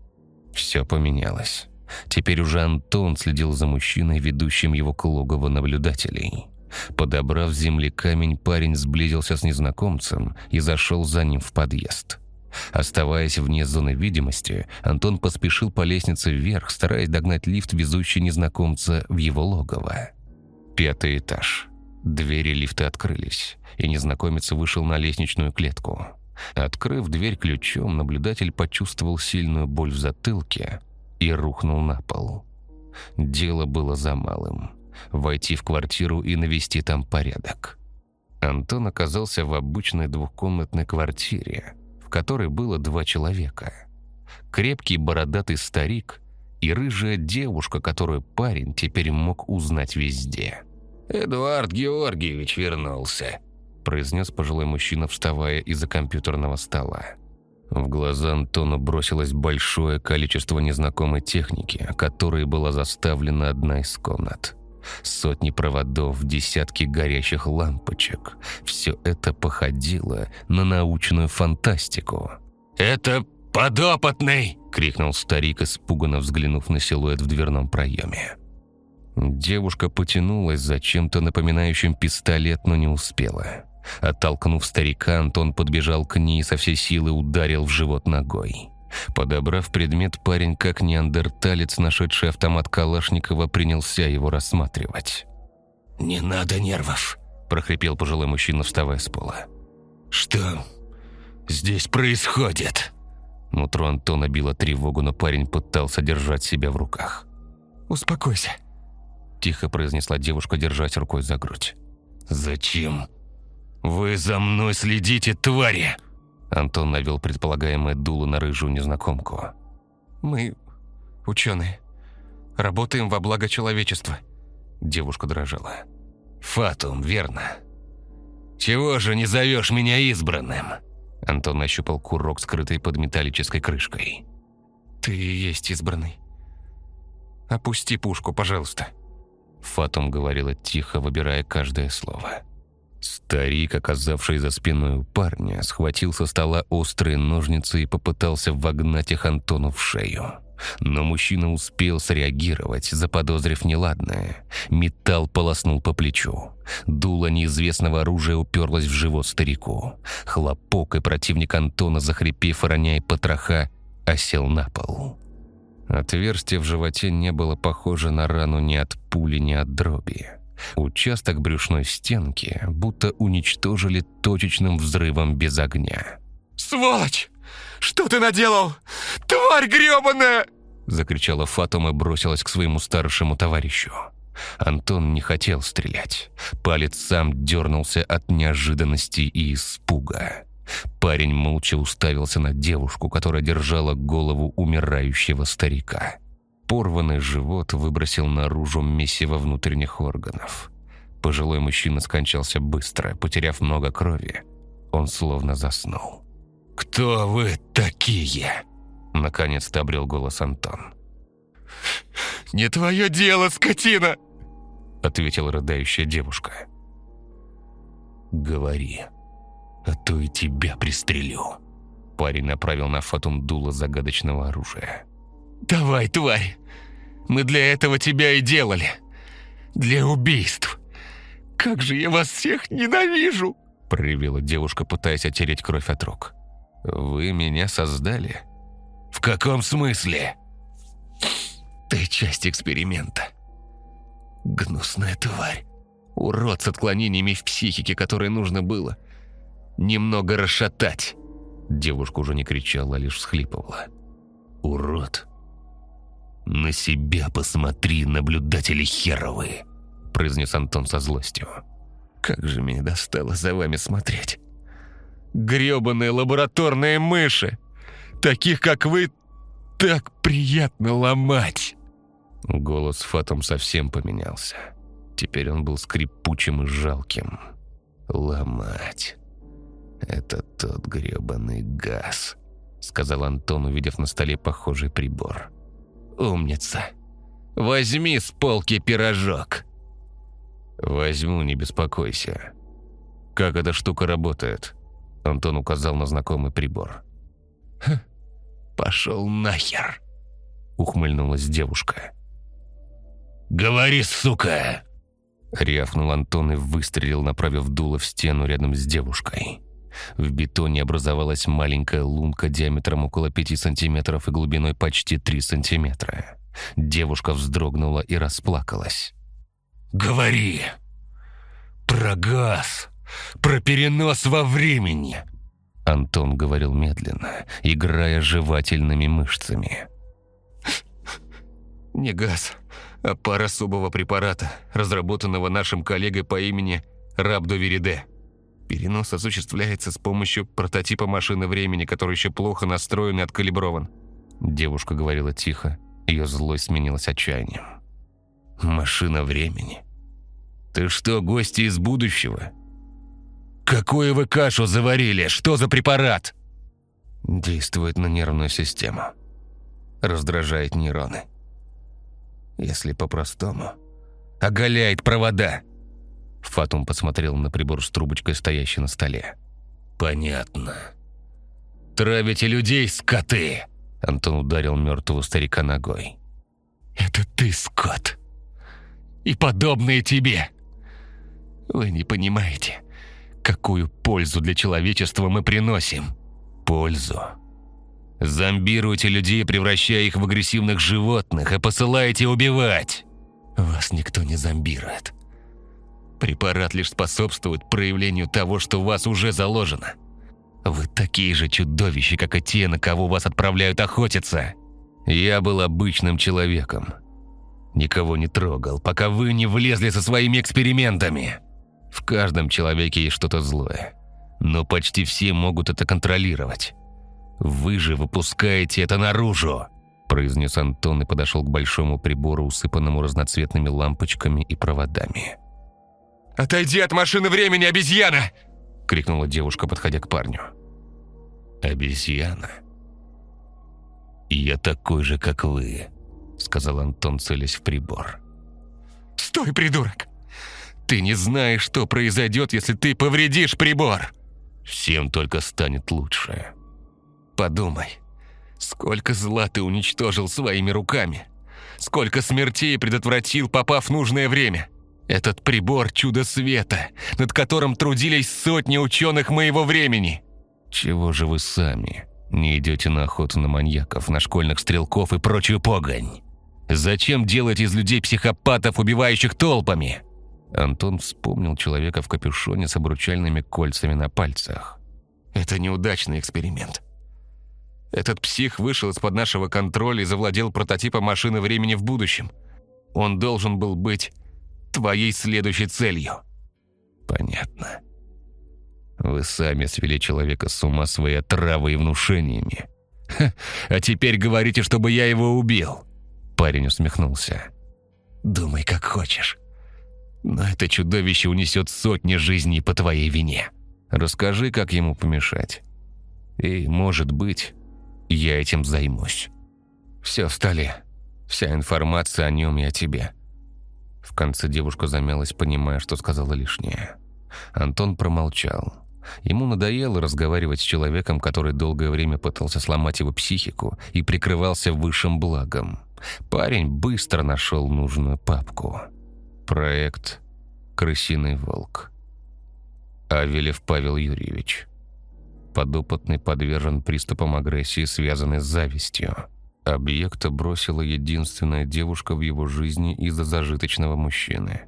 Все поменялось. Теперь уже Антон следил за мужчиной, ведущим его к логову наблюдателей. Подобрав с земли камень, парень сблизился с незнакомцем и зашел за ним в подъезд. Оставаясь вне зоны видимости, Антон поспешил по лестнице вверх, стараясь догнать лифт, везущий незнакомца в его логово. Пятый этаж. Двери лифта открылись, и незнакомец вышел на лестничную клетку. Открыв дверь ключом, наблюдатель почувствовал сильную боль в затылке и рухнул на пол. Дело было за малым – войти в квартиру и навести там порядок. Антон оказался в обычной двухкомнатной квартире, в которой было два человека. Крепкий бородатый старик и рыжая девушка, которую парень теперь мог узнать везде – «Эдуард Георгиевич вернулся», – произнес пожилой мужчина, вставая из-за компьютерного стола. В глаза Антону бросилось большое количество незнакомой техники, которой была заставлена одна из комнат. Сотни проводов, десятки горящих лампочек. Все это походило на научную фантастику. «Это подопытный!» – крикнул старик, испуганно взглянув на силуэт в дверном проеме. Девушка потянулась за чем-то напоминающим пистолет, но не успела. Оттолкнув старика, Антон подбежал к ней и со всей силы ударил в живот ногой. Подобрав предмет, парень, как неандерталец, нашедший автомат Калашникова, принялся его рассматривать. «Не надо нервов», – прохрипел пожилой мужчина, вставая с пола. «Что здесь происходит?» Нутро Антона било тревогу, но парень пытался держать себя в руках. «Успокойся», тихо произнесла девушка, держась рукой за грудь. «Зачем? Вы за мной следите, твари!» Антон навел предполагаемое дуло на рыжую незнакомку. «Мы ученые. Работаем во благо человечества». Девушка дрожала. «Фатум, верно. Чего же не зовешь меня избранным?» Антон нащупал курок, скрытый под металлической крышкой. «Ты и есть избранный. Опусти пушку, пожалуйста». Фатум говорила тихо, выбирая каждое слово. Старик, оказавший за спиной у парня, схватил со стола острые ножницы и попытался вогнать их Антону в шею. Но мужчина успел среагировать, заподозрив неладное. Металл полоснул по плечу. Дуло неизвестного оружия уперлось в живот старику. Хлопок, и противник Антона, захрипев, роняя потроха, осел на пол. Отверстие в животе не было похоже на рану ни от пули, ни от дроби. Участок брюшной стенки будто уничтожили точечным взрывом без огня. «Сволочь! Что ты наделал? Тварь гребаная!» Закричала Фатума и бросилась к своему старшему товарищу. Антон не хотел стрелять. Палец сам дернулся от неожиданности и испуга. Парень молча уставился на девушку, которая держала голову умирающего старика. Порванный живот выбросил наружу месиво внутренних органов. Пожилой мужчина скончался быстро, потеряв много крови. Он словно заснул. «Кто вы такие?» Наконец-то обрел голос Антон. «Не твое дело, скотина!» Ответила рыдающая девушка. «Говори, а то и тебя пристрелю». Парень направил на Фатум дуло загадочного оружия. «Давай, тварь! Мы для этого тебя и делали. Для убийств. Как же я вас всех ненавижу!» Проревела девушка, пытаясь оттереть кровь от рук. «Вы меня создали?» «В каком смысле?» «Ты часть эксперимента. Гнусная тварь. Урод с отклонениями в психике, которое нужно было немного расшатать». Девушка уже не кричала, а лишь всхлипывала. «Урод! На себя посмотри, наблюдатели херовые!» произнес Антон со злостью. «Как же меня достало за вами смотреть! Гребаные лабораторные мыши! Таких, как вы, так приятно ломать!» Голос Фатом совсем поменялся. Теперь он был скрипучим и жалким. «Ломать!» «Это тот гребаный газ», — сказал Антон, увидев на столе похожий прибор. «Умница! Возьми с полки пирожок!» «Возьму, не беспокойся. Как эта штука работает?» Антон указал на знакомый прибор. «Хм, «Пошел нахер!» — ухмыльнулась девушка. «Говори, сука!» Рявкнул Антон и выстрелил, направив дуло в стену рядом с девушкой. В бетоне образовалась маленькая лунка диаметром около 5 сантиметров и глубиной почти 3 сантиметра. Девушка вздрогнула и расплакалась. «Говори! Про газ! Про перенос во времени!» Антон говорил медленно, играя жевательными мышцами. «Не газ, а пара особого препарата, разработанного нашим коллегой по имени Рабдо Вериде. Перенос осуществляется с помощью прототипа машины времени, который еще плохо настроен и откалиброван. Девушка говорила тихо, ее злость сменилась отчаянием. «Машина времени? Ты что, гости из будущего? Какую вы кашу заварили? Что за препарат?» Действует на нервную систему. Раздражает нейроны. Если по-простому, оголяет провода. Фатум посмотрел на прибор с трубочкой, стоящий на столе. «Понятно. Травите людей, скоты!» Антон ударил мертвого старика ногой. «Это ты, скот! И подобные тебе! Вы не понимаете, какую пользу для человечества мы приносим!» «Пользу?» Зомбируете людей, превращая их в агрессивных животных, и посылаете убивать!» «Вас никто не зомбирует. Препарат лишь способствует проявлению того, что в вас уже заложено. Вы такие же чудовища, как и те, на кого вас отправляют охотиться. Я был обычным человеком. Никого не трогал, пока вы не влезли со своими экспериментами. В каждом человеке есть что-то злое. Но почти все могут это контролировать. Вы же выпускаете это наружу!» произнес Антон и подошел к большому прибору, усыпанному разноцветными лампочками и проводами. «Отойди от машины времени, обезьяна!» — крикнула девушка, подходя к парню. «Обезьяна? Я такой же, как вы», — сказал Антон, целясь в прибор. «Стой, придурок! Ты не знаешь, что произойдет, если ты повредишь прибор!» «Всем только станет лучше». «Подумай, сколько зла ты уничтожил своими руками! Сколько смертей предотвратил, попав в нужное время!» Этот прибор – чудо света, над которым трудились сотни ученых моего времени. Чего же вы сами не идете на охоту на маньяков, на школьных стрелков и прочую погонь? Зачем делать из людей психопатов, убивающих толпами? Антон вспомнил человека в капюшоне с обручальными кольцами на пальцах. Это неудачный эксперимент. Этот псих вышел из-под нашего контроля и завладел прототипом машины времени в будущем. Он должен был быть твоей следующей целью». «Понятно. Вы сами свели человека с ума своей отравой и внушениями. Ха, а теперь говорите, чтобы я его убил». Парень усмехнулся. «Думай, как хочешь. Но это чудовище унесет сотни жизней по твоей вине. Расскажи, как ему помешать. И, может быть, я этим займусь. Все в столе. Вся информация о нем и о тебе». В конце девушка замялась, понимая, что сказала лишнее. Антон промолчал. Ему надоело разговаривать с человеком, который долгое время пытался сломать его психику и прикрывался высшим благом. Парень быстро нашел нужную папку. Проект «Крысиный волк». Авелев Павел Юрьевич. Подопытный подвержен приступам агрессии, связанной с завистью. Объекта бросила единственная девушка в его жизни из-за зажиточного мужчины.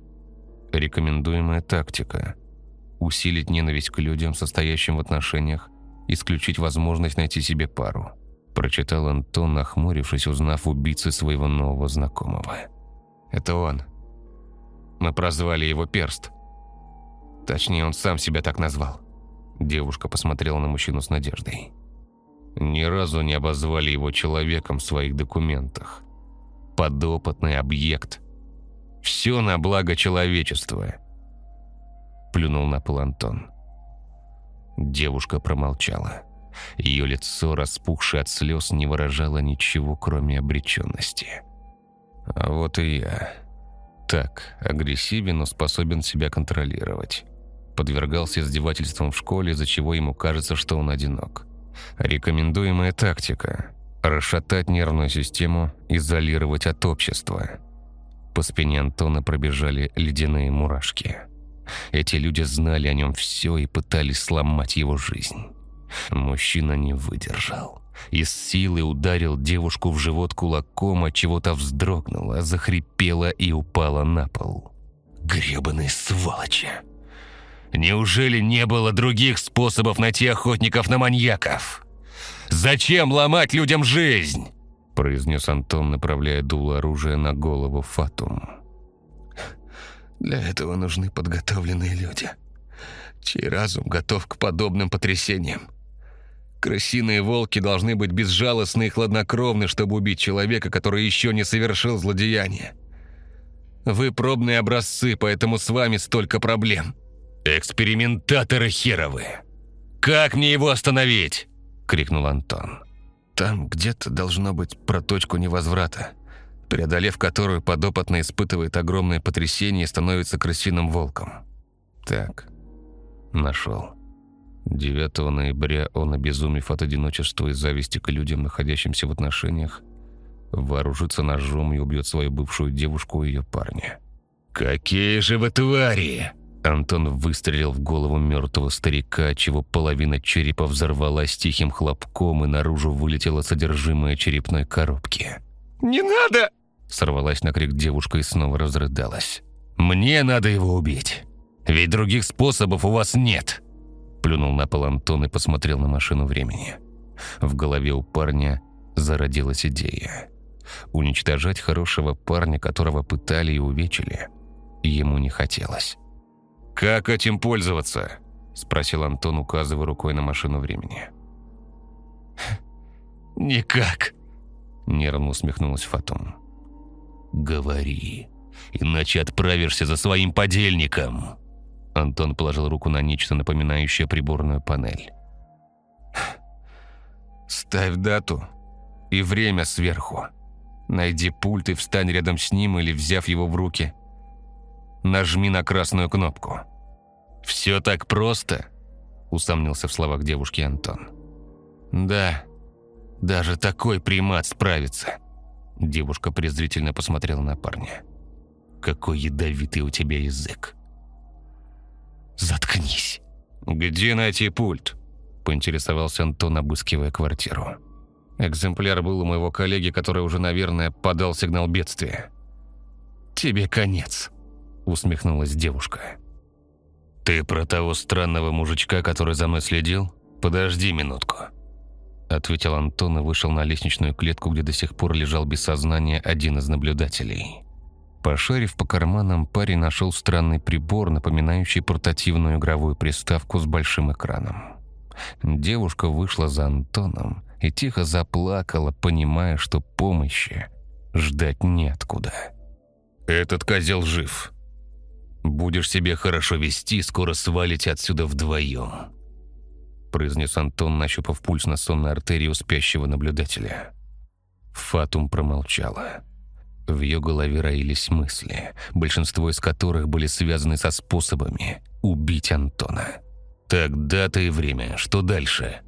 Рекомендуемая тактика – усилить ненависть к людям, состоящим в отношениях, исключить возможность найти себе пару. Прочитал Антон, нахмурившись, узнав убийцы своего нового знакомого. «Это он. Мы прозвали его Перст. Точнее, он сам себя так назвал». Девушка посмотрела на мужчину с надеждой. Ни разу не обозвали его человеком в своих документах. Подопытный объект. Все на благо человечества. Плюнул на пол Антон. Девушка промолчала. Ее лицо, распухшее от слез, не выражало ничего, кроме обреченности. А вот и я. Так, агрессивен, но способен себя контролировать. Подвергался издевательствам в школе, из-за чего ему кажется, что он одинок. Рекомендуемая тактика – расшатать нервную систему, изолировать от общества. По спине Антона пробежали ледяные мурашки. Эти люди знали о нем все и пытались сломать его жизнь. Мужчина не выдержал. И с силой ударил девушку в живот кулаком, от чего-то вздрогнула, захрипела и упала на пол. «Гребаные сволочи!» Неужели не было других способов найти охотников на маньяков? Зачем ломать людям жизнь?» произнес Антон, направляя дуло оружия на голову Фатум. «Для этого нужны подготовленные люди, чей разум готов к подобным потрясениям. Крысиные волки должны быть безжалостны и хладнокровны, чтобы убить человека, который еще не совершил злодеяние. Вы пробные образцы, поэтому с вами столько проблем». «Экспериментаторы херовы! Как мне его остановить?» — крикнул Антон. «Там где-то должно быть про точку невозврата, преодолев которую подопытно испытывает огромное потрясение и становится крысиным волком. Так, нашел. 9 ноября он, обезумев от одиночества и зависти к людям, находящимся в отношениях, вооружится ножом и убьет свою бывшую девушку и ее парня. «Какие же вы твари!» Антон выстрелил в голову мертвого старика, чего половина черепа взорвалась тихим хлопком, и наружу вылетело содержимое черепной коробки. «Не надо!» — сорвалась на крик девушка и снова разрыдалась. «Мне надо его убить, ведь других способов у вас нет!» Плюнул на пол Антон и посмотрел на машину времени. В голове у парня зародилась идея. Уничтожать хорошего парня, которого пытали и увечили, ему не хотелось. «Как этим пользоваться?» – спросил Антон, указывая рукой на машину времени. «Никак», – нервно усмехнулась Фатум. «Говори, иначе отправишься за своим подельником». Антон положил руку на нечто напоминающее приборную панель. «Ставь дату и время сверху. Найди пульт и встань рядом с ним или, взяв его в руки – нажми на красную кнопку». «Все так просто?» – усомнился в словах девушки Антон. «Да, даже такой примат справится». Девушка презрительно посмотрела на парня. «Какой ядовитый у тебя язык!» «Заткнись!» «Где найти пульт?» – поинтересовался Антон, обыскивая квартиру. Экземпляр был у моего коллеги, который уже, наверное, подал сигнал бедствия. «Тебе конец», усмехнулась девушка. «Ты про того странного мужичка, который за мной следил? Подожди минутку», ответил Антон и вышел на лестничную клетку, где до сих пор лежал без сознания один из наблюдателей. Пошарив по карманам, парень нашел странный прибор, напоминающий портативную игровую приставку с большим экраном. Девушка вышла за Антоном и тихо заплакала, понимая, что помощи ждать неоткуда. «Этот козел жив», Будешь себя хорошо вести, скоро свалите отсюда вдвоем. – произнес Антон, нащупав пульс на сонной артерии у спящего наблюдателя. Фатум промолчала. В ее голове роились мысли, большинство из которых были связаны со способами убить Антона. «Так, дата и время. Что дальше?»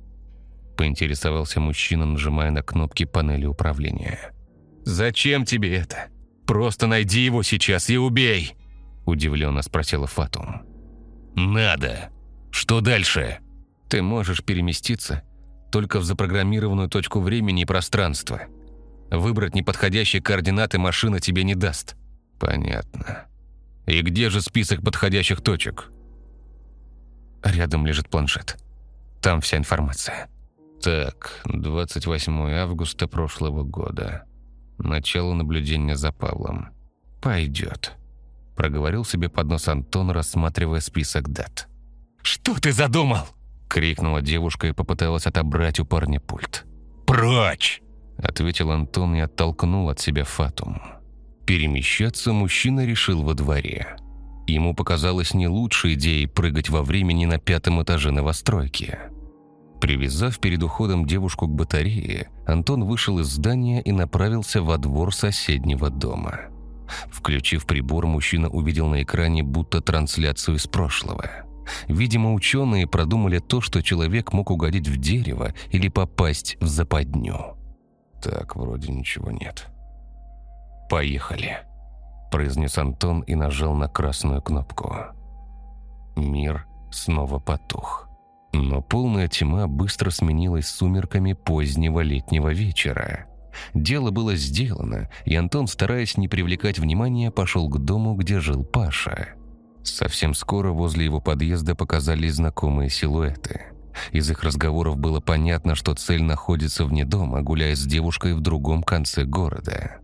Поинтересовался мужчина, нажимая на кнопки панели управления. «Зачем тебе это? Просто найди его сейчас и убей!» Удивленно спросила Фатум. «Надо. Что дальше?» «Ты можешь переместиться только в запрограммированную точку времени и пространства. Выбрать неподходящие координаты машина тебе не даст». «Понятно. И где же список подходящих точек?» Рядом лежит планшет. Там вся информация. Так, 28 августа прошлого года. Начало наблюдения за Павлом. Пойдет. Проговорил себе под нос Антон, рассматривая список дат. «Что ты задумал?» Крикнула девушка и попыталась отобрать у парня пульт. «Прочь!» Ответил Антон и оттолкнул от себя Фатум. Перемещаться мужчина решил во дворе. Ему показалось не лучшей идеей прыгать во времени на пятом этаже новостройки. Привязав перед уходом девушку к батарее, Антон вышел из здания и направился во двор соседнего дома. Включив прибор, мужчина увидел на экране будто трансляцию из прошлого. Видимо, ученые продумали то, что человек мог угодить в дерево или попасть в западню. Так, вроде ничего нет. «Поехали», – произнес Антон и нажал на красную кнопку. Мир снова потух. Но полная тьма быстро сменилась сумерками позднего летнего вечера. Дело было сделано, и Антон, стараясь не привлекать внимания, пошел к дому, где жил Паша. Совсем скоро возле его подъезда показались знакомые силуэты. Из их разговоров было понятно, что цель находится вне дома, гуляя с девушкой в другом конце города.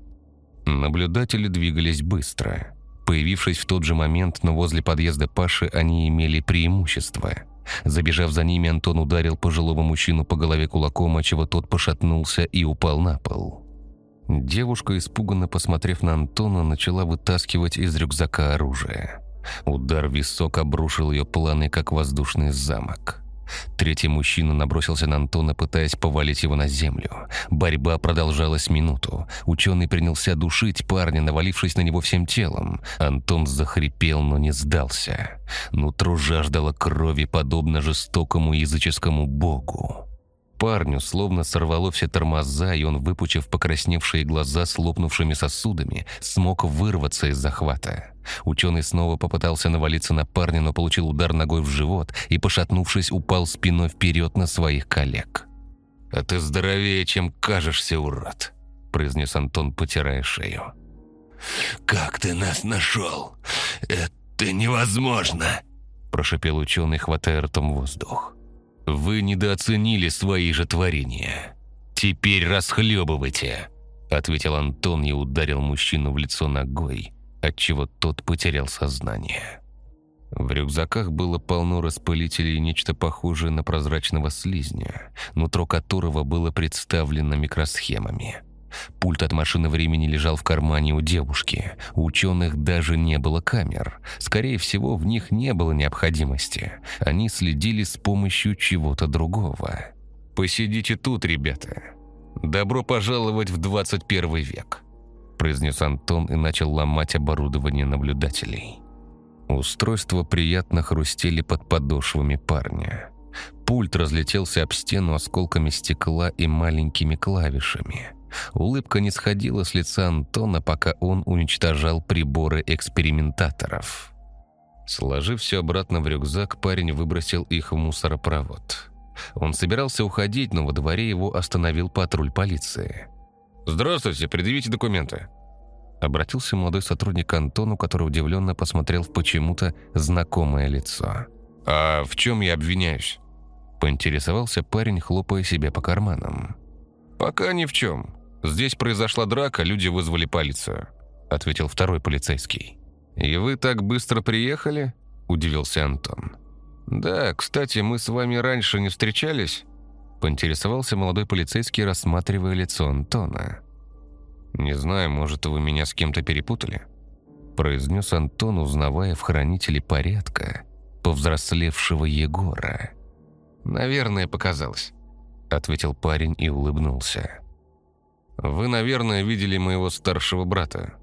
Наблюдатели двигались быстро. Появившись в тот же момент, но возле подъезда Паши, они имели преимущество – Забежав за ними, Антон ударил пожилого мужчину по голове кулаком, отчего тот пошатнулся и упал на пол. Девушка, испуганно посмотрев на Антона, начала вытаскивать из рюкзака оружие. Удар в висок обрушил ее планы, как воздушный замок. Третий мужчина набросился на Антона, пытаясь повалить его на землю. Борьба продолжалась минуту. Ученый принялся душить парня, навалившись на него всем телом. Антон захрипел, но не сдался. Нутро жаждало крови, подобно жестокому языческому богу. Парню словно сорвало все тормоза, и он, выпучив покрасневшие глаза с лопнувшими сосудами, смог вырваться из захвата. Ученый снова попытался навалиться на парня, но получил удар ногой в живот и, пошатнувшись, упал спиной вперед на своих коллег. «А ты здоровее, чем кажешься, урод», – произнес Антон, потирая шею. «Как ты нас нашел? Это невозможно!» – прошепел ученый, хватая ртом воздух. «Вы недооценили свои же творения. Теперь расхлебывайте», – ответил Антон и ударил мужчину в лицо ногой, отчего тот потерял сознание. В рюкзаках было полно распылителей и нечто похожее на прозрачного слизня, нутро которого было представлено микросхемами. Пульт от машины времени лежал в кармане у девушки. У ученых даже не было камер. Скорее всего, в них не было необходимости. Они следили с помощью чего-то другого. «Посидите тут, ребята. Добро пожаловать в 21 век», произнес Антон и начал ломать оборудование наблюдателей. Устройства приятно хрустели под подошвами парня. Пульт разлетелся об стену осколками стекла и маленькими клавишами. Улыбка не сходила с лица Антона, пока он уничтожал приборы экспериментаторов. Сложив все обратно в рюкзак, парень выбросил их в мусоропровод. Он собирался уходить, но во дворе его остановил патруль полиции. «Здравствуйте, предъявите документы», Обратился молодой сотрудник к Антону, который удивленно посмотрел в почему-то знакомое лицо. «А в чем я обвиняюсь?» Поинтересовался парень, хлопая себя по карманам. «Пока ни в чем. Здесь произошла драка, люди вызвали полицию», ответил второй полицейский. «И вы так быстро приехали?» удивился Антон. «Да, кстати, мы с вами раньше не встречались?» Поинтересовался молодой полицейский, рассматривая лицо Антона. «Не знаю, может, вы меня с кем-то перепутали?» произнес Антон, узнавая в хранителе порядка повзрослевшего Егора. «Наверное, показалось», — ответил парень и улыбнулся. «Вы, наверное, видели моего старшего брата».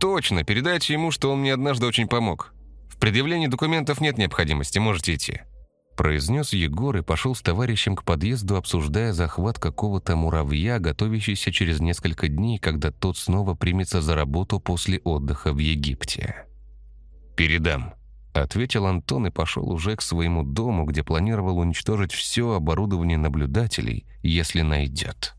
«Точно, передайте ему, что он мне однажды очень помог. В предъявлении документов нет необходимости, можете идти». Произнес Егор и пошел с товарищем к подъезду, обсуждая захват какого-то муравья, готовящийся через несколько дней, когда тот снова примется за работу после отдыха в Египте. «Передам», — ответил Антон и пошел уже к своему дому, где планировал уничтожить все оборудование наблюдателей, если найдет.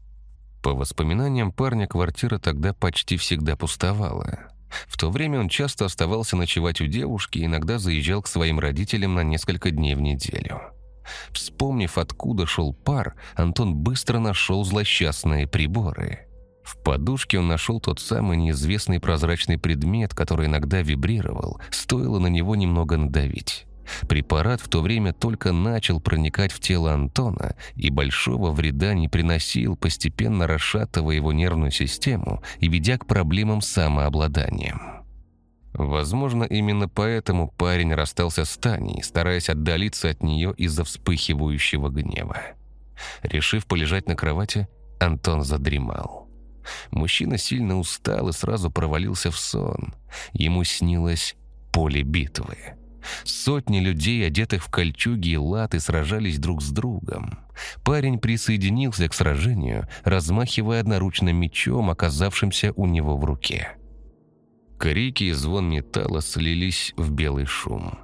По воспоминаниям парня, квартира тогда почти всегда пустовала. В то время он часто оставался ночевать у девушки и иногда заезжал к своим родителям на несколько дней в неделю. Вспомнив, откуда шел пар, Антон быстро нашел злосчастные приборы. В подушке он нашел тот самый неизвестный прозрачный предмет, который иногда вибрировал, стоило на него немного надавить. Препарат в то время только начал проникать в тело Антона и большого вреда не приносил, постепенно расшатывая его нервную систему и ведя к проблемам с самообладанием. Возможно, именно поэтому парень расстался с Таней, стараясь отдалиться от нее из-за вспыхивающего гнева. Решив полежать на кровати, Антон задремал. Мужчина сильно устал и сразу провалился в сон. Ему снилось поле битвы. Сотни людей, одетых в кольчуги и латы, сражались друг с другом. Парень присоединился к сражению, размахивая одноручным мечом, оказавшимся у него в руке. Крики и звон металла слились в белый шум.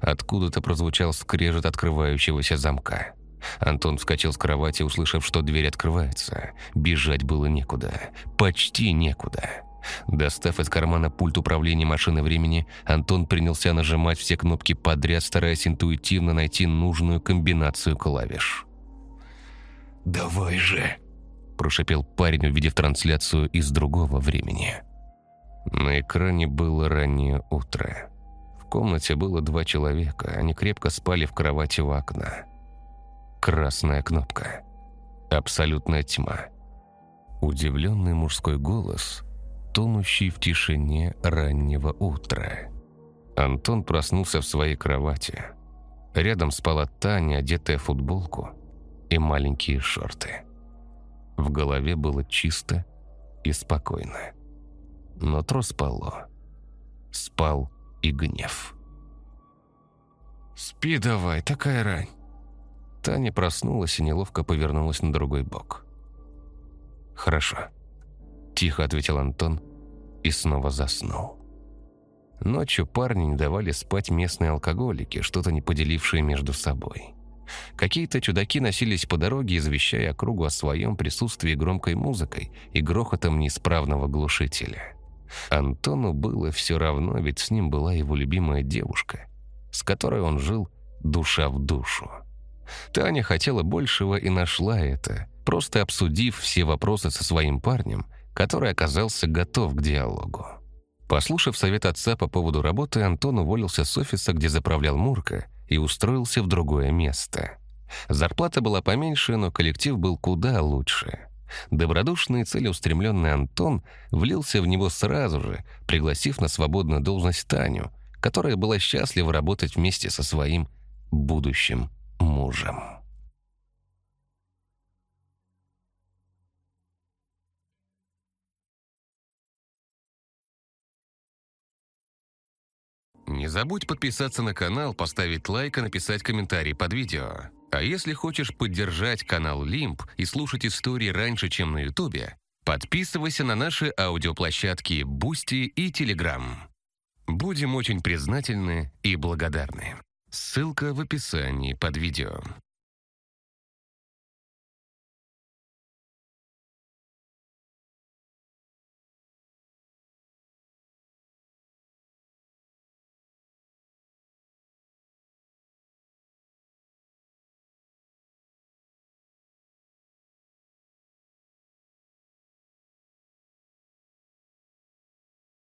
Откуда-то прозвучал скрежет открывающегося замка. Антон вскочил с кровати, услышав, что дверь открывается. Бежать было некуда. Почти некуда. Достав из кармана пульт управления машины времени, Антон принялся нажимать все кнопки подряд, стараясь интуитивно найти нужную комбинацию клавиш. «Давай же!» – прошипел парень, увидев трансляцию из другого времени. На экране было раннее утро. В комнате было два человека, они крепко спали в кровати у окна. Красная кнопка. Абсолютная тьма. Удивленный мужской голос – тонущий в тишине раннего утра. Антон проснулся в своей кровати. Рядом спала Таня, одетая в футболку и маленькие шорты. В голове было чисто и спокойно. Но тро спало. Спал и гнев. «Спи давай, такая рань!» Таня проснулась и неловко повернулась на другой бок. «Хорошо». Тихо ответил Антон и снова заснул. Ночью парни не давали спать местные алкоголики, что-то не поделившие между собой. Какие-то чудаки носились по дороге, извещая округу о своем присутствии громкой музыкой и грохотом неисправного глушителя. Антону было все равно, ведь с ним была его любимая девушка, с которой он жил душа в душу. Таня хотела большего и нашла это, просто обсудив все вопросы со своим парнем который оказался готов к диалогу. Послушав совет отца по поводу работы, Антон уволился с офиса, где заправлял Мурка, и устроился в другое место. Зарплата была поменьше, но коллектив был куда лучше. Добродушный и целеустремленный Антон влился в него сразу же, пригласив на свободную должность Таню, которая была счастлива работать вместе со своим будущим мужем. Не забудь подписаться на канал, поставить лайк и написать комментарий под видео. А если хочешь поддержать канал Лимп и слушать истории раньше, чем на Ютубе, подписывайся на наши аудиоплощадки Boosty и Телеграм. Будем очень признательны и благодарны. Ссылка в описании под видео.